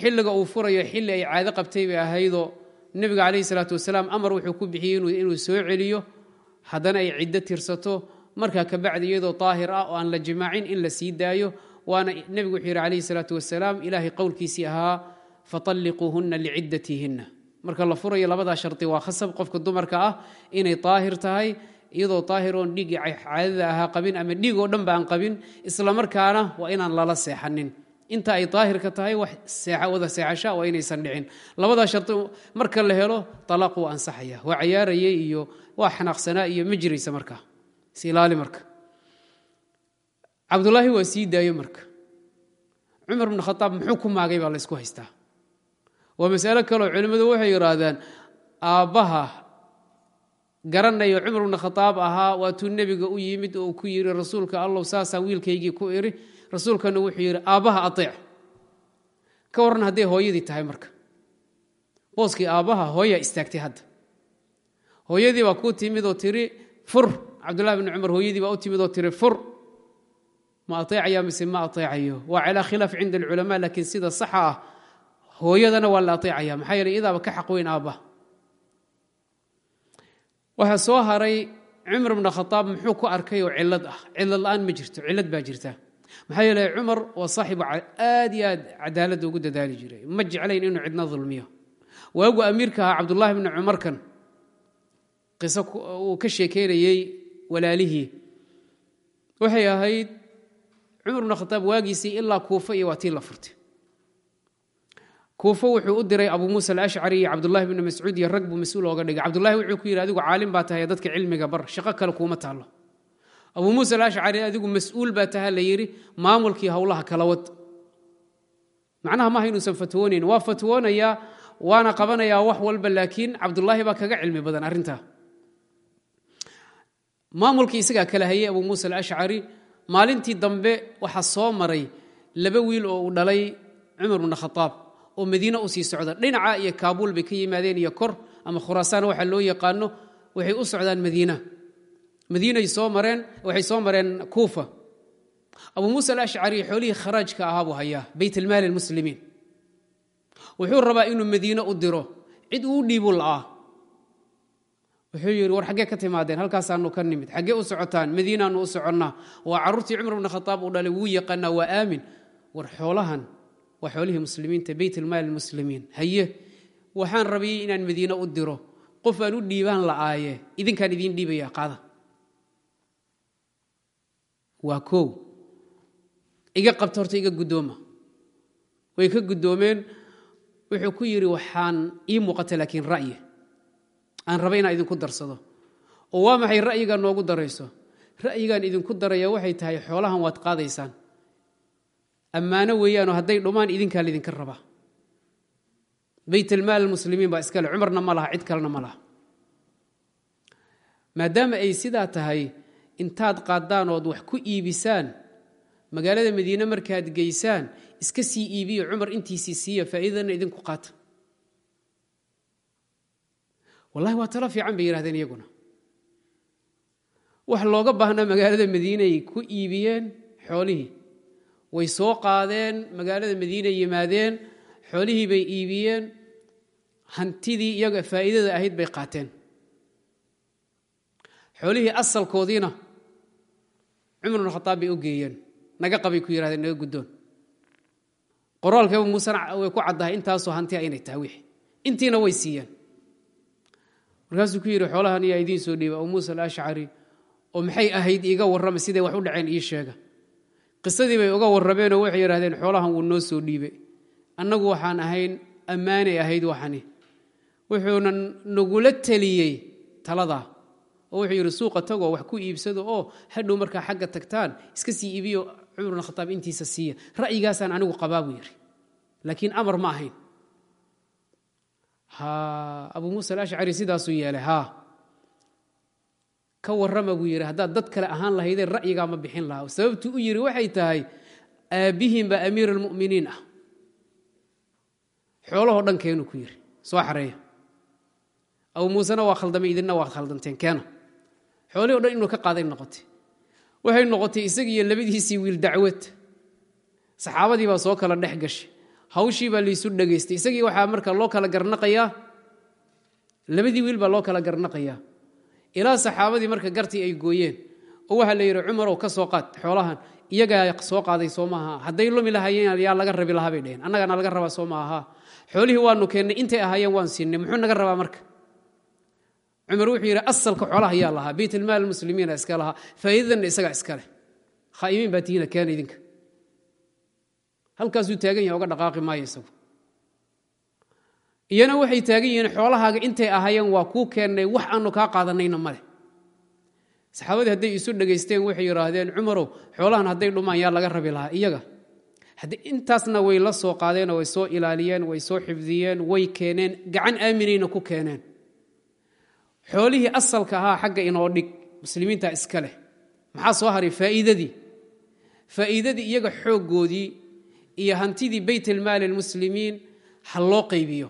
xilliga uu furayo xilli ay caado qabtay bay ahaydoo nebiga calayhi salaatu wasalaam amar wuxuu ku bixiyey inuu soo celiyo. Haddana ay ciddo tirsato markaa kabacdi iyadoo daahir ah oo aan la jimaacin in la sii daayo waana nebigu wuxuu yidhi calayhi salaatu wasalaam ilaahay qowlkiisii ahaa fatalliquuhunna liciddatihinna marka la furayo labadaa shardi waa khasab qofka dumarka ah inay daahir tahay iyadoo daahir oon dhiiggii caadada ahaa qabin ama dhiig oo dhan ba aan qabin isla markaana waa inaan lala seexanin. Inta ay daahirka tahay wax wada seexasha waa inaysan dhicin. Labadaa shardi marka la helo talaaq wuu ansaxaya waa cayaarayay iyo waa xanaaqsanaa iyo ma jiraysa marka. Isilaali marka cabdulaahi waa sii daayo marka. Cumar bn khaaab muxuu ku maagay baa laysku haystaa. Waa masalo kaleo culimmadu waxay yidhaahdaan aabbaha garanayo cumar bn khaaab ahaa waatuu nebiga u yimid oo ku yidhi rasuulka allow saasaan wiilkaygii ku iri. Rasuulkana wuxuu yidhi aabbaha ateec ka warran hadday hooyadii tahay marka. Booskii aabbaha hooyaa istaagtay hadda. Hooyadii baa kuu timid oo tiri fur. Cabdullahi bni cumar hooyadii baa u timid oo tiri fur ma aeecaya mise ma aeecayo waa calaa khilaaf cinda alculamaa laakiin sida saxa ah hooyadana waa la aeecaya maxaa yeele idaaba ka xaq weyn aabba. Waxaa soo haray cumar bna khaaab muxuu ku arkay oo cilad ah. Cilad la'aan ma jirto cilad baa jirta. Maxaa yeele cumar waa saaxibu aad iyo aad cadaaladda ugu dadaali jiray. Ma jeclayn inuu cidna dulmiyo. Waagu amiirka ahaa cabdullaahi bni cumarkan qiso uu ka sheekeynayey walaalihii. Waxay ahayd cumar bna khataab waagiisii ilaa kuufa iyo waa la furtay. Kuufo wuxuu u diray abu muusa alashcari iyo cabdullahi bni mascuud iyo rag buu mas'uul ooga dhigay. Cabdullahi wuxuu ku yidhi adigu caalim baa tahay dadka cilmiga bar shaqo kale kuuma taallo. Abu muusa alashcari adigu mas'uul baa taha la yidhi maamulkii howlaha kala wad. Macnaha maaha inuusan fatwoonayn waa fatwoonayaa waana qabanayaa wax walba laakiin cabdullaahi baa kaga cilmi badan arrintaa. Maamulkii isagaa kala hayay abu muusa alashcari maalintii dambe waxaa soo maray laba wiil oo uu dhalay cumar bna khaaab oo madiine u sii socda. Dhinaca iyo kaabuul bay ka yimaadeen iyo kor ama khuraasaan waxa loo yaqaano waxay u socdaan madiina. Madiinay soo mareen waxay soo mareen kuufa. Abu muusa alashcari xoolihii kharaajka ahaa buu hayaa bayt almaali almuslimiin. Wuxuu rabaa inuu madiine u diro. Cid uu dhiibu la'aa wuxuu yidhi war xaggee ka timaadeen halkaasaanu ka nimid. Xaggee u socotaan madiinaanu u soconnaa. Waa carruurtii cumar bna khataab uu dhalay wuu yaqaanaa waa aamin. War xoolahan waa xoolihii muslimiinta bayt almaali almuslimiin haye waxaan rabiyey inaan madiine u diro. Qof aan u dhiibaan la'aaye idinkaan idiin dhiibaya qaada. Waa kow. Iga qabta horta iga guddooma. Way ka guddoomeen. Wuxuu ku yidhi waxaan ii muuqata laakiin ra'yi aan raba inaan idinku darsado. Oo waa maxay ra'yigaa noogu darayso? Ra'yigaan idinku daraya waxay tahay xoolahan waad qaadaysaan. Ammaano weeyaanoo hadday dhumaan idinkaa laydinka rabaa bayt almaal muslimiin baa iskale cumarna ma laha cid kalena ma laha. Maadaama ay sidaa tahay intaad qaaddaan ood wax ku iibisaan magaalada madiine markaad geysaan iska sii iibiyo cumar intiisii siiya faa'iidana idinku qaata wallahi waa talo fiican bay yidhahdeen iyaguna. Wax looga baahnaa magaalada madiinay ku iibiyeen xoolihii. Way soo qaadeen magaalada madiina yimaadeen xoolihii bay iibiyeen. Hantidii iyaga faa'iidada ahayd bay qaateen. Xoolihii asalkoodiina cumar bn khataab bay u geeyeen. Naga qabay ku yidhahdeen naga guddoon. Qoraalkeeba muusena way ku caddahay intaasoo hantia inay tahay wixii intiina way siiyeen markaasuu ku yidhi xoolahan yaa idiin soo dhiiba abu muusa alashcari oo maxay ahayd iiga warrama siday wax u dhaceen? Ii sheega. Qisadii bay uga warrameenoo waxay yidhahdeen xoolahan wuu noo soo dhiibay. Annagu waxaan ahayn ammaanay ahayd waxani. Wuxuuna nagula teliyey taladaa oo wuxuu yidhi suuqa tagoo wax ku iibsado oo hadhow markaa xagga tagtaan iska sii iibiyo cumar khataab intiisa siiya. Ra'yigaasaan anigu qabaa buu yidhi. Laakiin amar ma ahayn abu muusa alashcari sidaasuu yeelay haa ka warrama buu yidhi haddaad dad kale ahaan lahaydeen ra'yigaa ma bixin lahaa. Sababtuu u yidhi waxay tahay aabbihiin baa amiir almu'miniin ah. Xoolahoo dhan keenuu ku yidhi soo xareeya. Abu muusena waa khaldamay idinna waa khaldanteen keena. Xoolihii o dhan inuu ka qaaday noqotay. Waxay noqotay isagiiyo labadiisii wiil dacwad. Saxaabadii baa soo kala dhex gashay hawshii baa laysu dhegaystay. Isagii waxaa marka loo kala garnaqayaa labadii wiil loo kala garnaqayaa ilaa saxaabadii marka gartii ay gooyeen oo waxaa la yidhi cumarow ka soo qaad xoolahan iyagaa soo qaaday soo hadday lumi lahaayeen yaa laga rabi lahaa bay dheheen annagana laga rabaa soo xoolihii waanu keennay intay ahaayeen waan siinay. Muxuu naga rabaa marka? Cumar wuxuu yidhi asalka xoolaha yaa lahaa almaal muslimiina iska lahaa. Faa'iidadanna isagaa iska leh. Khaa'imiin baa tihiina keena idinka halkaasuu taagan yahay oga dhaqaaqi maayo isagu. Iyana waxay taagan yihiin xoolahaaga intay ahaayeen waa kuu keennay wax aanu kaa qaadanayna maleh saxaabadii hadday isu dhegaysteen waxay yidhaahdeen cumarow xoolahan hadday dhumaan yaa laga rabi lahaa iyaga. Intaasna way la soo qaadeenoo way soo ilaaliyeen way soo xifdiyeen way keeneen gacan aaminayna ku keeneen. Xoolihii asalka ahaa xagga inoo dhig muslimiinta iska leh. Maxaa soo haray? Faa'iidadii. Faa'iidadii iyaga xooggoodii iyo hantidii bayt almaali almuslimiin ha loo qaybiyo.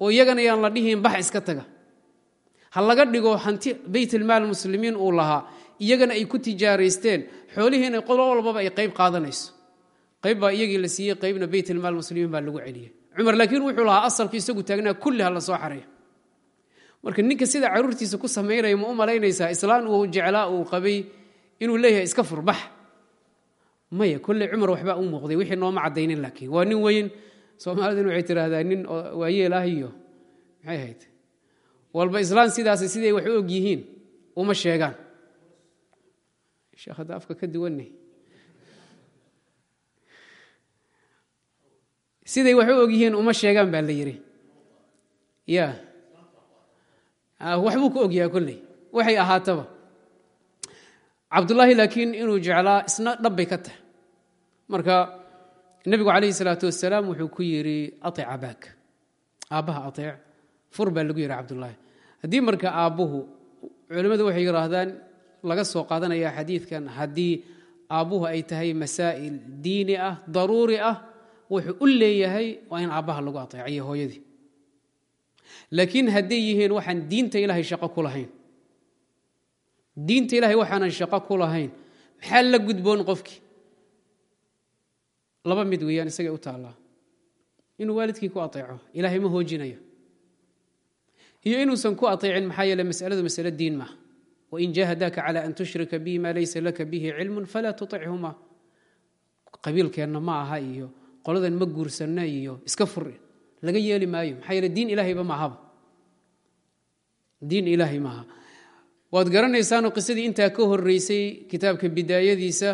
Oo iyagana yaan la dhihin bax iska taga. Ha laga dhigo hanti baytilmaal muslimiin uu lahaa iyagana ay ku tijaaraysteen xoolihiina qolo walbaba ay qayb qaadanayso. Qayb baa iyagii la siiyey qaybna baytilmaal muslimiin baa lagu celiyey. Cumar laakiin wuxuu lahaa asalku isagu taagnaa kulli ha la soo marka ninka sida caruurtiisa ku samaynaya ma u malaynaysaa islaan uu jeclaa uu qabay inuu leeyahay iska furbax maya kolley cumar waxbaa u muuqday wixii nooma caddaynin laakiin waa nin weyn. Soomaaliduna waxay tidhaahdaa nin waayeel ah iyo maxay ahayd? Walba islaan sidaas siday wax u og yihiin? Uma sheegaan. Sheekh afka ka duwanne siday wax u og yihiin? Uma sheegaan baa la yidhi. Ya waxbuu ku ogyaha kolley. Waxay ahaataba cabdullaahi laakiin inuu jeclaa isna dhabbay ka tahay. Marka nebigu calayhi salaatu wasalaam wuxuu ku yidhi aic abaak. Aabbaha aiic fur baa lagu yidhi cabdullaahi haddii marka aabbuhu culimmadu waxay yidhaahdaan laga soo qaadanaya xadiidkan haddii aabbuhu ay tahay masaa'il diini ah daruuri ah wuxuu u leeyahay waa in aabbaha lagu ateecayo hooyadii. Laakiin hadday yihiin waxaan diinta ilaahay shaqo ku lahayn diinta ilahay waxaanan shaqo ku lahayn. Maxaa la gudboon qofkii? Laba mid weeyaan isagay u taallaa. Inuu waalidkii ku ateeco ilaahay ma hoojinayo. Iyo inuusan ku ateecin maxaa yeele masaladu masale diin maaha wain jahadaaka cala an tushrika bihi maa laysa laka bihi cilmun falaa tuطichuma qabiilkeenna ma aha iyo qoladan ma guursanna iyo iska furi laga yeeli maayo. Maxaa yeele diin ilaahayba maahaba diin ilaahay maaha waad garanaysaanoo qisadii intaa ka horeysay kitaabka bidaayadiisa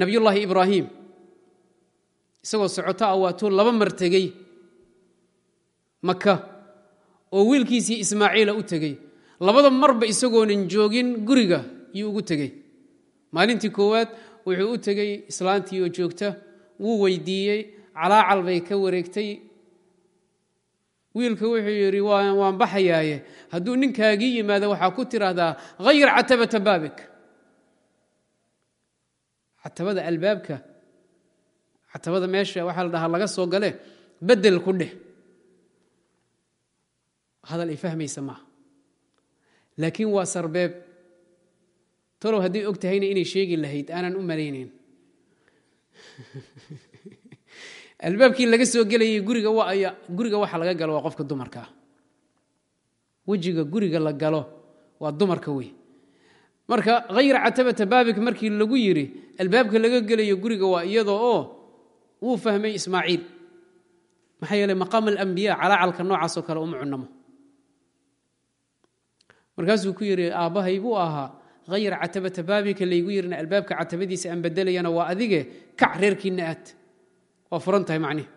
nabiyullaahi ibraahim. Isagoo socoto ah waatuu laba mar tegey maka oo wiilkiisii ismaaciila u tegey. Labada marba isagoonan joogin guriga yuu ugu tegey. Maalintii koowaad wuxuu u tegey islaantii oo joogta wuu weydiiyey calaacal bay ka wareegtay wiilka wuxuu yidhi waan baxayaaye. Hadduu ninkaagii yimaado waxaa ku tiraahdaa hayr catabata baabik. Catabada albaabka catabada meesha waxaa la dhahaa laga soo gale bedel ku dheh. Hadal ay fahmaysa maaha. Laakiin waa sarbeeb. Talow hadday og tahayna inay sheegi lahayd aanan u malaynayn [LAUGHS] albaabkii laga soo gelayay guriga waxa laga galo waa qofka dumarkaa wejiga guriga la galo waa dumarka wey marka hayra catabata baabik markii lagu yidhi albaabka laga gelayo guriga waa iyadoo oo wuu fahmay ismaaciil. Maxaa yeele maqaam alambiya calaacalka noocaasoo kale uma cunamo markaasuu ku yidhi aabbahay buu ahaa hayra catabata baabika laygu yirina albaabka catabadiisa aan bedelayana waa adige kac reerkiinna aad waa furan tahay macnihi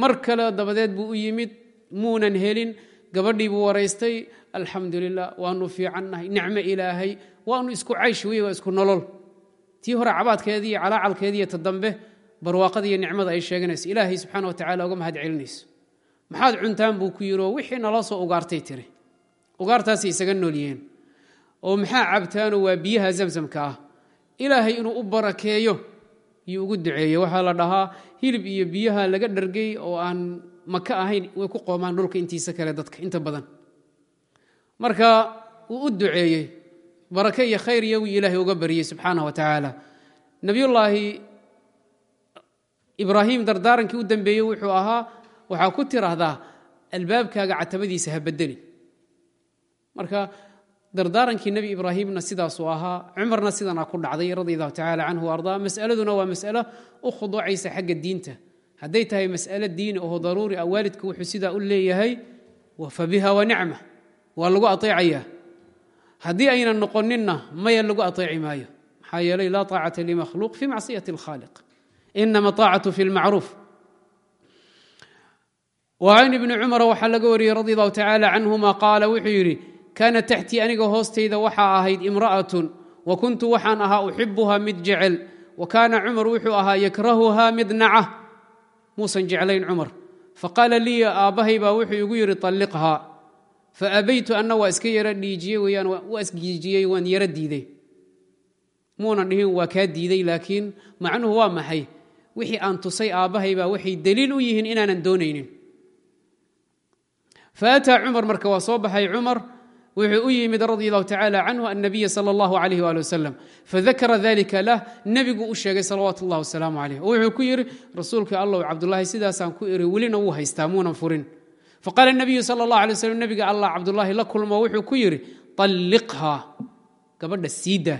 mar kale dabadeed buu u yimid muunan helin gabadhii buu waraystay alxamdu waanu fiicannahay nicmo ilaahay waanu isku caysh wey waa isku nolol. Tii hore cabaadkeedii iyo calaacalkeediiyo ta dambe barwaaqada nicmada ay sheeganayso ilaahay subxaana wa tacala uga mahad celinayso. Maxaad cuntaan? buu ku yidhi wixii nala soo ugaartay tiri. Ugaartaasay isaga nool yihiin oo maxaa cabtaanoo waa biyaha zamsamka ah? Ilaahay inuu u barakeeyo yuu ugu duceeye waxaa la dhahaa hilib iyo biyaha laga dhargay oo aan maka ahayn way ku qoomaan dhulka intiisa kale dadka inta badan. Marka wuu u duceeyey barake iyo khayr iyaguu ilaahay uga baryey subxaanah wa tacaala. Nebiyullaahi ibraahim dardaarankii u dambeeyey wuxuu ahaa waxaa ku tiraahdaa albaabkaaga catabadiisa ha bedeli marka dardaarankii nebi ibraahimna sidaasuu ahaa cumarna sidana ku dhacday radialahu tacaala canhu ardaa. Masaladuna waa masalo u khuduucaysa xagga diinta. Hadday tahay masalo diini oho daruuri ah waalidka wuxuu sidaa u leeyahay fabiha wa nicma. Waa lagu aeecayaa haddii ayna noqoninna maya lagu aeeci maayo. Maxaa yeelay laa aacata limakhluuq fi macsiyati اlkhaaliq inama aacatu fi lmacruuf wa can ibni cumara waxaa laga wariyey radi allahu tacaala canhuma qaala wuxuu yidhi kaana taxtii aniga hoostayda waxaa ahayd imra'atun wa kuntu waxaan ahaa uxibuha mid jecel wa kaana cumar wuxuu ahaa yakrahuhaa mid naca. Muusan jeclayn cumar. Faqaala liya aabbahay baa wuxuu igu yidhi طalliqhaa faabaytu anna waa iska yara dhiijiyey weyaan waa isgiijiyey waan yara diiday. Muunan dhihin waa kaa diiday laakiin macnuhu waa maxay? Wixii aan tusay aabbahay baa waxay deliil u yihiin inaanan doonaynin. Faataa cumar marka waa soo baxay cumar wuxuu u yimid radi allahu tacala canhu annabiya sala allahu alayh wali wasalam fadakara dalika lah nebigu u sheegay salawaatu ullahi wasalaamu calayh oo wuxuu ku yidhi rasuulka allow cabdulaahi sidaasaan ku iri welina wuu haystaa muunan furin faqaala nabiyu sala allah alay waslm nebiga allah cabdulaahi la kulmo wuxuu ku yidhi طalliqha gabadha siida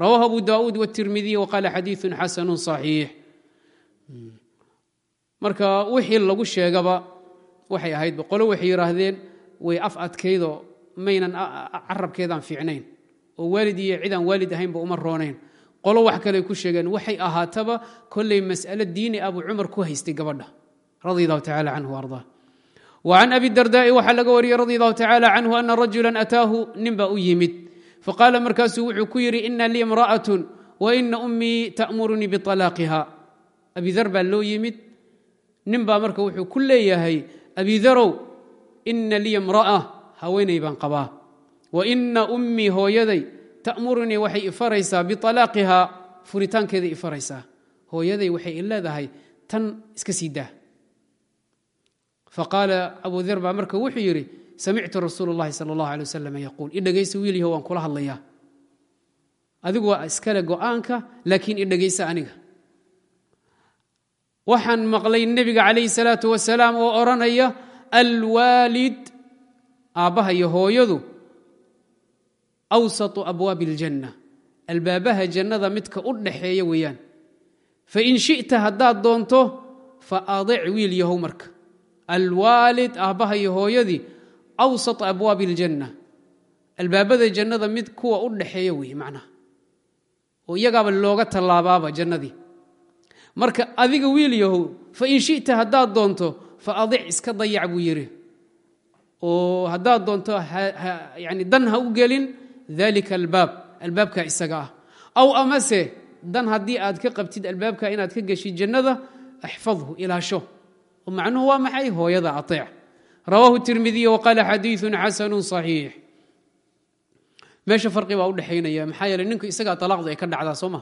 rawahu abu daauud wtirmidiy waqaala xadiiثu xasanu صaxiix marka wixii lagu sheegaba waxay ahaydba qolo waxay yidhaahdeen way af adkaydoo maynan carabkeedaan fiicnayn. Oo waalid iyo cidaan waalid ahaynba uma roonayn qolo wax kale ku sheegeen waxay ahaataba kolay mas'alo diini ah cumar ku haystay gabadha. Radi allahu tacaala canhu ardaa. Wa can abi dardaa'i waxaa laga wariyey radi allahu tacaala canhu ana rajulan ataahu ninba u yimid. Faqaala markaasuu wuxuu ku yidhi ina lii imra'atun wa ina ummii ta'murunii bialaaqiha abidar baa loo yimid. Ninbaa marka wuxuu haweenay baan qabaa وإna أmii hooyaday تأmurunii waxay ifaraysaa بطلاaqiha furitaankeeday ifaraysaa hooyaday waxay leedahay tan iska sii daa faqaala abu der baa marka wuxuu yidhi samictu rasuul اllahi sal اllah alay wasalam yaquul i dhegaysa wiilyaho waan kula hadlayaa adigu waa iskale go'aanka laakiin i dhegaysa aniga waxaan maqlay nebiga calayhi salaatu wasalaam oo odhanaya alwaalid aabbaha iyo hooyadu awsatu abwaabi اljanna albaabaha jannada midka u dhaxeeya weeyaan. Fain shi'ta haddaad doonto faadic wiil yahow marka. Alwaalid aabbaha iyo hooyadii awsat abwaabi اljanna albaabada jannada mid kuwa u dhaxeeya wey macnaha. Oo iyagaaba looga tallaabaaba jannadii. Marka adiga wiil yahow fain shi'ta haddaad doonto fa adic iska dayac buu yidhi oo haddaad doonto yani dan ha u gelin dalika albaab albaabka isaga ah. Aw amase dan haddii aad ka qabtid albaabka inaad ka geshid jannada axfadhu ilaasho. Macnuhu waa maxay? Hooyada aeec rawaahu tirmidiy waqaala xadiiثu xasanu صaxiix meesha farqi baa udhexaynaya maxaa yeele ninku isagaa alaaqda ay ka dhacdaa soo ma?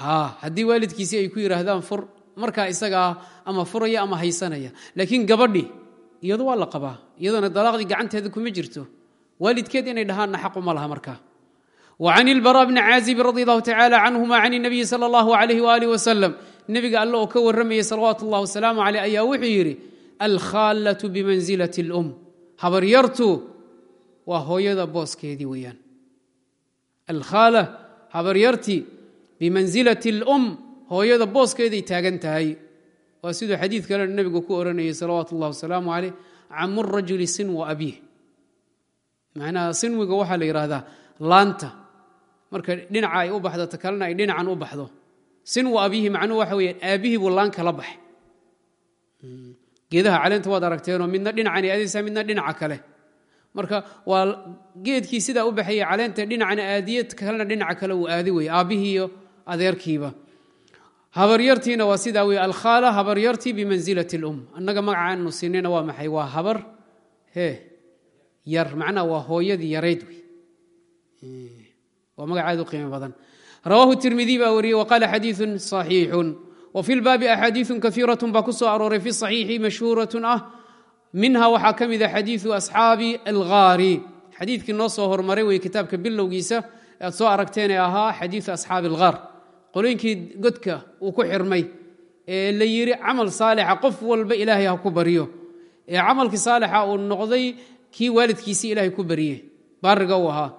Ha haddii waalidkiisii ay ku yidhaahdaan fur markaa isagaa ama furaya ama haysanaya. Laakiin gabadhi iyadu waa la qabaa iyaduna dalaaqdii gacanteeda kuma jirto. Waalidkeed inay dhahaanna xaq uma laha markaa wa can ilbara bni caazib radi allahu tacaala canhuma can inabiyi sala allahu alayh waalih wasalam nebiga alle oo ka warramayay salawaatu ullah wasalaamu caleyh ayaa wuxuu yidhi alkhaalatu bimansilati alum habaryartu waa hooyada booskeedii weeyaan. Alkhaala habaryarti bimansilati alum hooyada booskeeday taagan tahay waa siduu xadiid kale nebigu ku oranayay salawaatu اllah wasalaamu caleyh camu rajuli sinwa abiih. Macnaha sinwiga waxaa la yidhaahdaa laanta. Marka dhinaca ay u baxdo ta kalena ay dhinacan u baxdo. Sinwa abiihi macnuhu waxa weyaan aabbihii buu laan kala baxay. Geedaha caleenta waad aragteenoo midna dhinacanay aadaysaa midna dhinaca kale. Marka waa geedkii sidaa u baxayay caleenta dhinacana aadiye kalena dhinaca kale uu aadi weye aabbihii iyo adeerkiiba habaryartiina waa sidaa weye alkhaala habaryartii bimansilati اlum annaga magacaanu sinayna waa maxay waa habar he yar macnaha waa hooyadii yarayd wey waa magacaad u qiimo badan rawahu tirmidiy baa wariyey wqaala xadiiثu صaxiixu wfi lbaabi axaadiiثu kaiiraة baa ku soo arooray fi صaxiixi mashhuuraة ah minha waxaa ka mida xadiiثu asxaabi alghaari xadiidkii noo soo hormaray wey kitaabka bilowgiisa aad soo aragteenee ahaa xadiiثu asxaabi alghaar qolooyinkii godka uu ku xirmay ee la yidhi camal saalixa qof walba ilaahay ha ku baryo ee camalkii saalixa uu noqday kii waalidkiisii ilaahay ku barye baariga uu ahaa.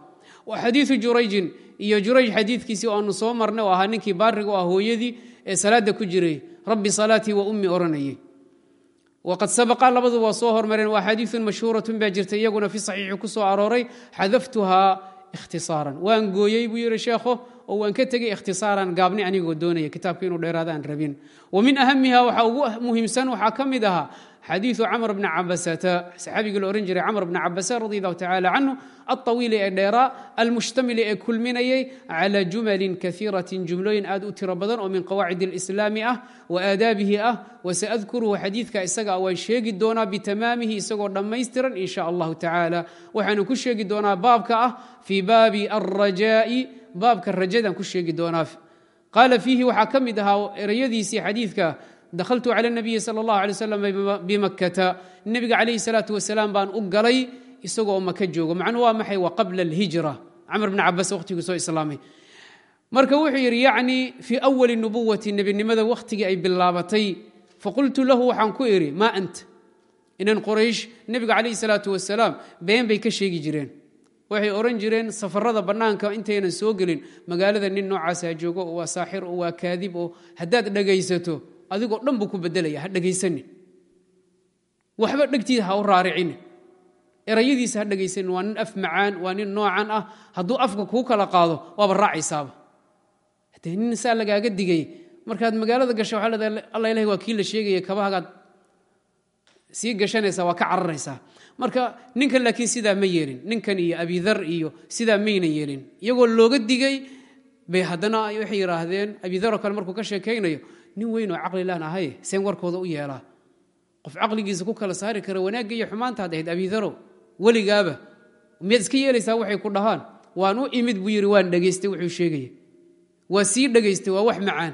Wa xadiiثu jurayjin iyo jurayj xadiidkiisii oo aanu soo marnay oo ahaa ninkii baariga u ah hooyadii ee salaadda ku jiray rabbi salaatii wa ummi odhanayay waqad sabaqa labadu waa soo hormareen wa axaadiiثun mashhuuratun baa jirta iyaguna fi saxiixi ku soo arooray xadaftuhaa ikhtisaaran. Waan gooyey buu yidhi sheekho oo waan ka tegey ikhtisaaran gaabni anigoo doonaya kitaabka inuu dheeraada aan rabin. Wa min ahamiha waxaa ugu muhiimsan waxaa ka mid ahaa xadiiثu camr bni cabasata saxaabigii la ohan jiray camr bni cabasa radi allahu tacala canhu alطawiili ee dheeraa almushtamili ee kulminayay cala jumalin kaiiratin jumlooyin aad u tiro badan oo min qawaacid اlislaami ah wa aadaabihi ah wasaadkuruhu xadiidka isaga waan sheegi doonaa bitamaamihi isagoo dhammaystiran in sha allahu tacaala waxaanu ku sheegi doonaa baabka ah fii baabi alrajaa'i baabka rajadaan ku sheegi doonaa qaala fiihi waxaa ka mid ahaa ereyadiisii xadiidka dakhaltu cala nabiyi sala allahu alay wasalam bimakkata nebiga calayhi salaatu wasalaam baan u galay isagoo maka joogo macnuhu waa maxay wa qabla alhijra camr bni cabaas waqhtigii soo islaamay marka wuxuu yidhi yacni fii awali nubuwati nebinimada wakhtigii ay bilaabatay faqultu lahu waxaan ku idhi maa anta inan qoraysh nebiga calayhi salaatu wasalaam been bay ka sheegi jireen waxay odhan jireen safarada bannaanka intaynan soo gelin magaalada nin noocaasaa joogo waa waa adigoo dhan buu ku bedelaya ha dhegaysanin waxba dhegtiida ha u raaricinin erayadiisa ha dhegaysanin waa nin af macaan waa nin noocan ah. Hadduu afka kuu kala qaado waaba raacaysaaba haddee nin saa lagaaga digay markaad magaalada gasho waxaa leedahay alla ilahi waa kii la sheegaya kabahagaad. Sii gashanaysaa waa ka cararaysaa. Marka ninkan laakiin sidaa ma yeelin. Ninkan iyo abidar iyo sidaa maynan yeelin. Iyagoo looga digay bay haddana waxay yidhaahdeen abidaroo kale markuu ka sheekaynayo nin weyn oo caqlilaan ahay seen warkooda u yeelaa qof caqligiisa ku kala saari kara wanaagga iyo xumaantaad ahayd abidarow weligaaba miyaad iska yeelaysaa waxay ku dhahaan? Waan u imid buu yidhi waan dhegaystay wuxuu sheegaya waa sii dhegaystay waa wax macaan.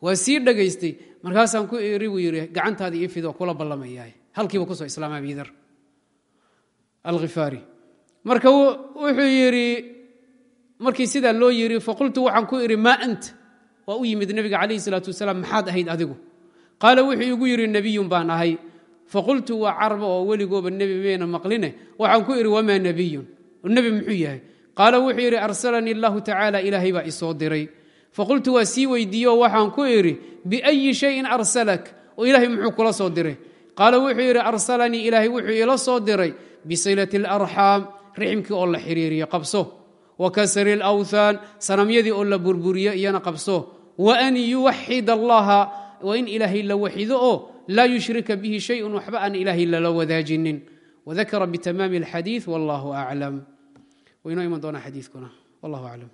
Waa sii dhegaystay. Markaasaan ku iri buu yidhi gacantaada io fid kula ballamayahay halkiiba ku soo islaama abidar alkhifaari marka wuxuu yidhi markii sidaa loo yidhi faqultu waxaan ku idhi maa ant waa u yimid nebiga calayhi salaatu wasalaam maxaad ahayd adigu? Qaala wuxuu igu yidhi nebiyun baan ahay. Faqultu waa carba oo weligooba nebi mayna maqline. Waxaan ku idhi wamaa nebiyun? Nebi muxuu yahay. Qaala wuxuu yidhi arsalanii allahu tacaala ilaahay baa isoo diray. Faqultu waa sii weydiiyeoo waxaan ku idhi biayi shayin arsalak oo ilaahay muxuu kula soo diray. Qaala wuxuu yidhi arsalanii ilaahay wuxuu ila soo diray bisilati alarxaam riximkii oo la xiriiriyo qabso wa kasri alawthaan sanamyadii oo la burburiyo iyana qabso wa an yuwaxid allaha waa in ilaahay la waxido oo laa yushrika bihi shayun waxba aan ilaahay lala wadaajinin wadakara bitamaami alxadiid wallahu aclam waynoo iman doonaa xadiidkuna wallahu aclam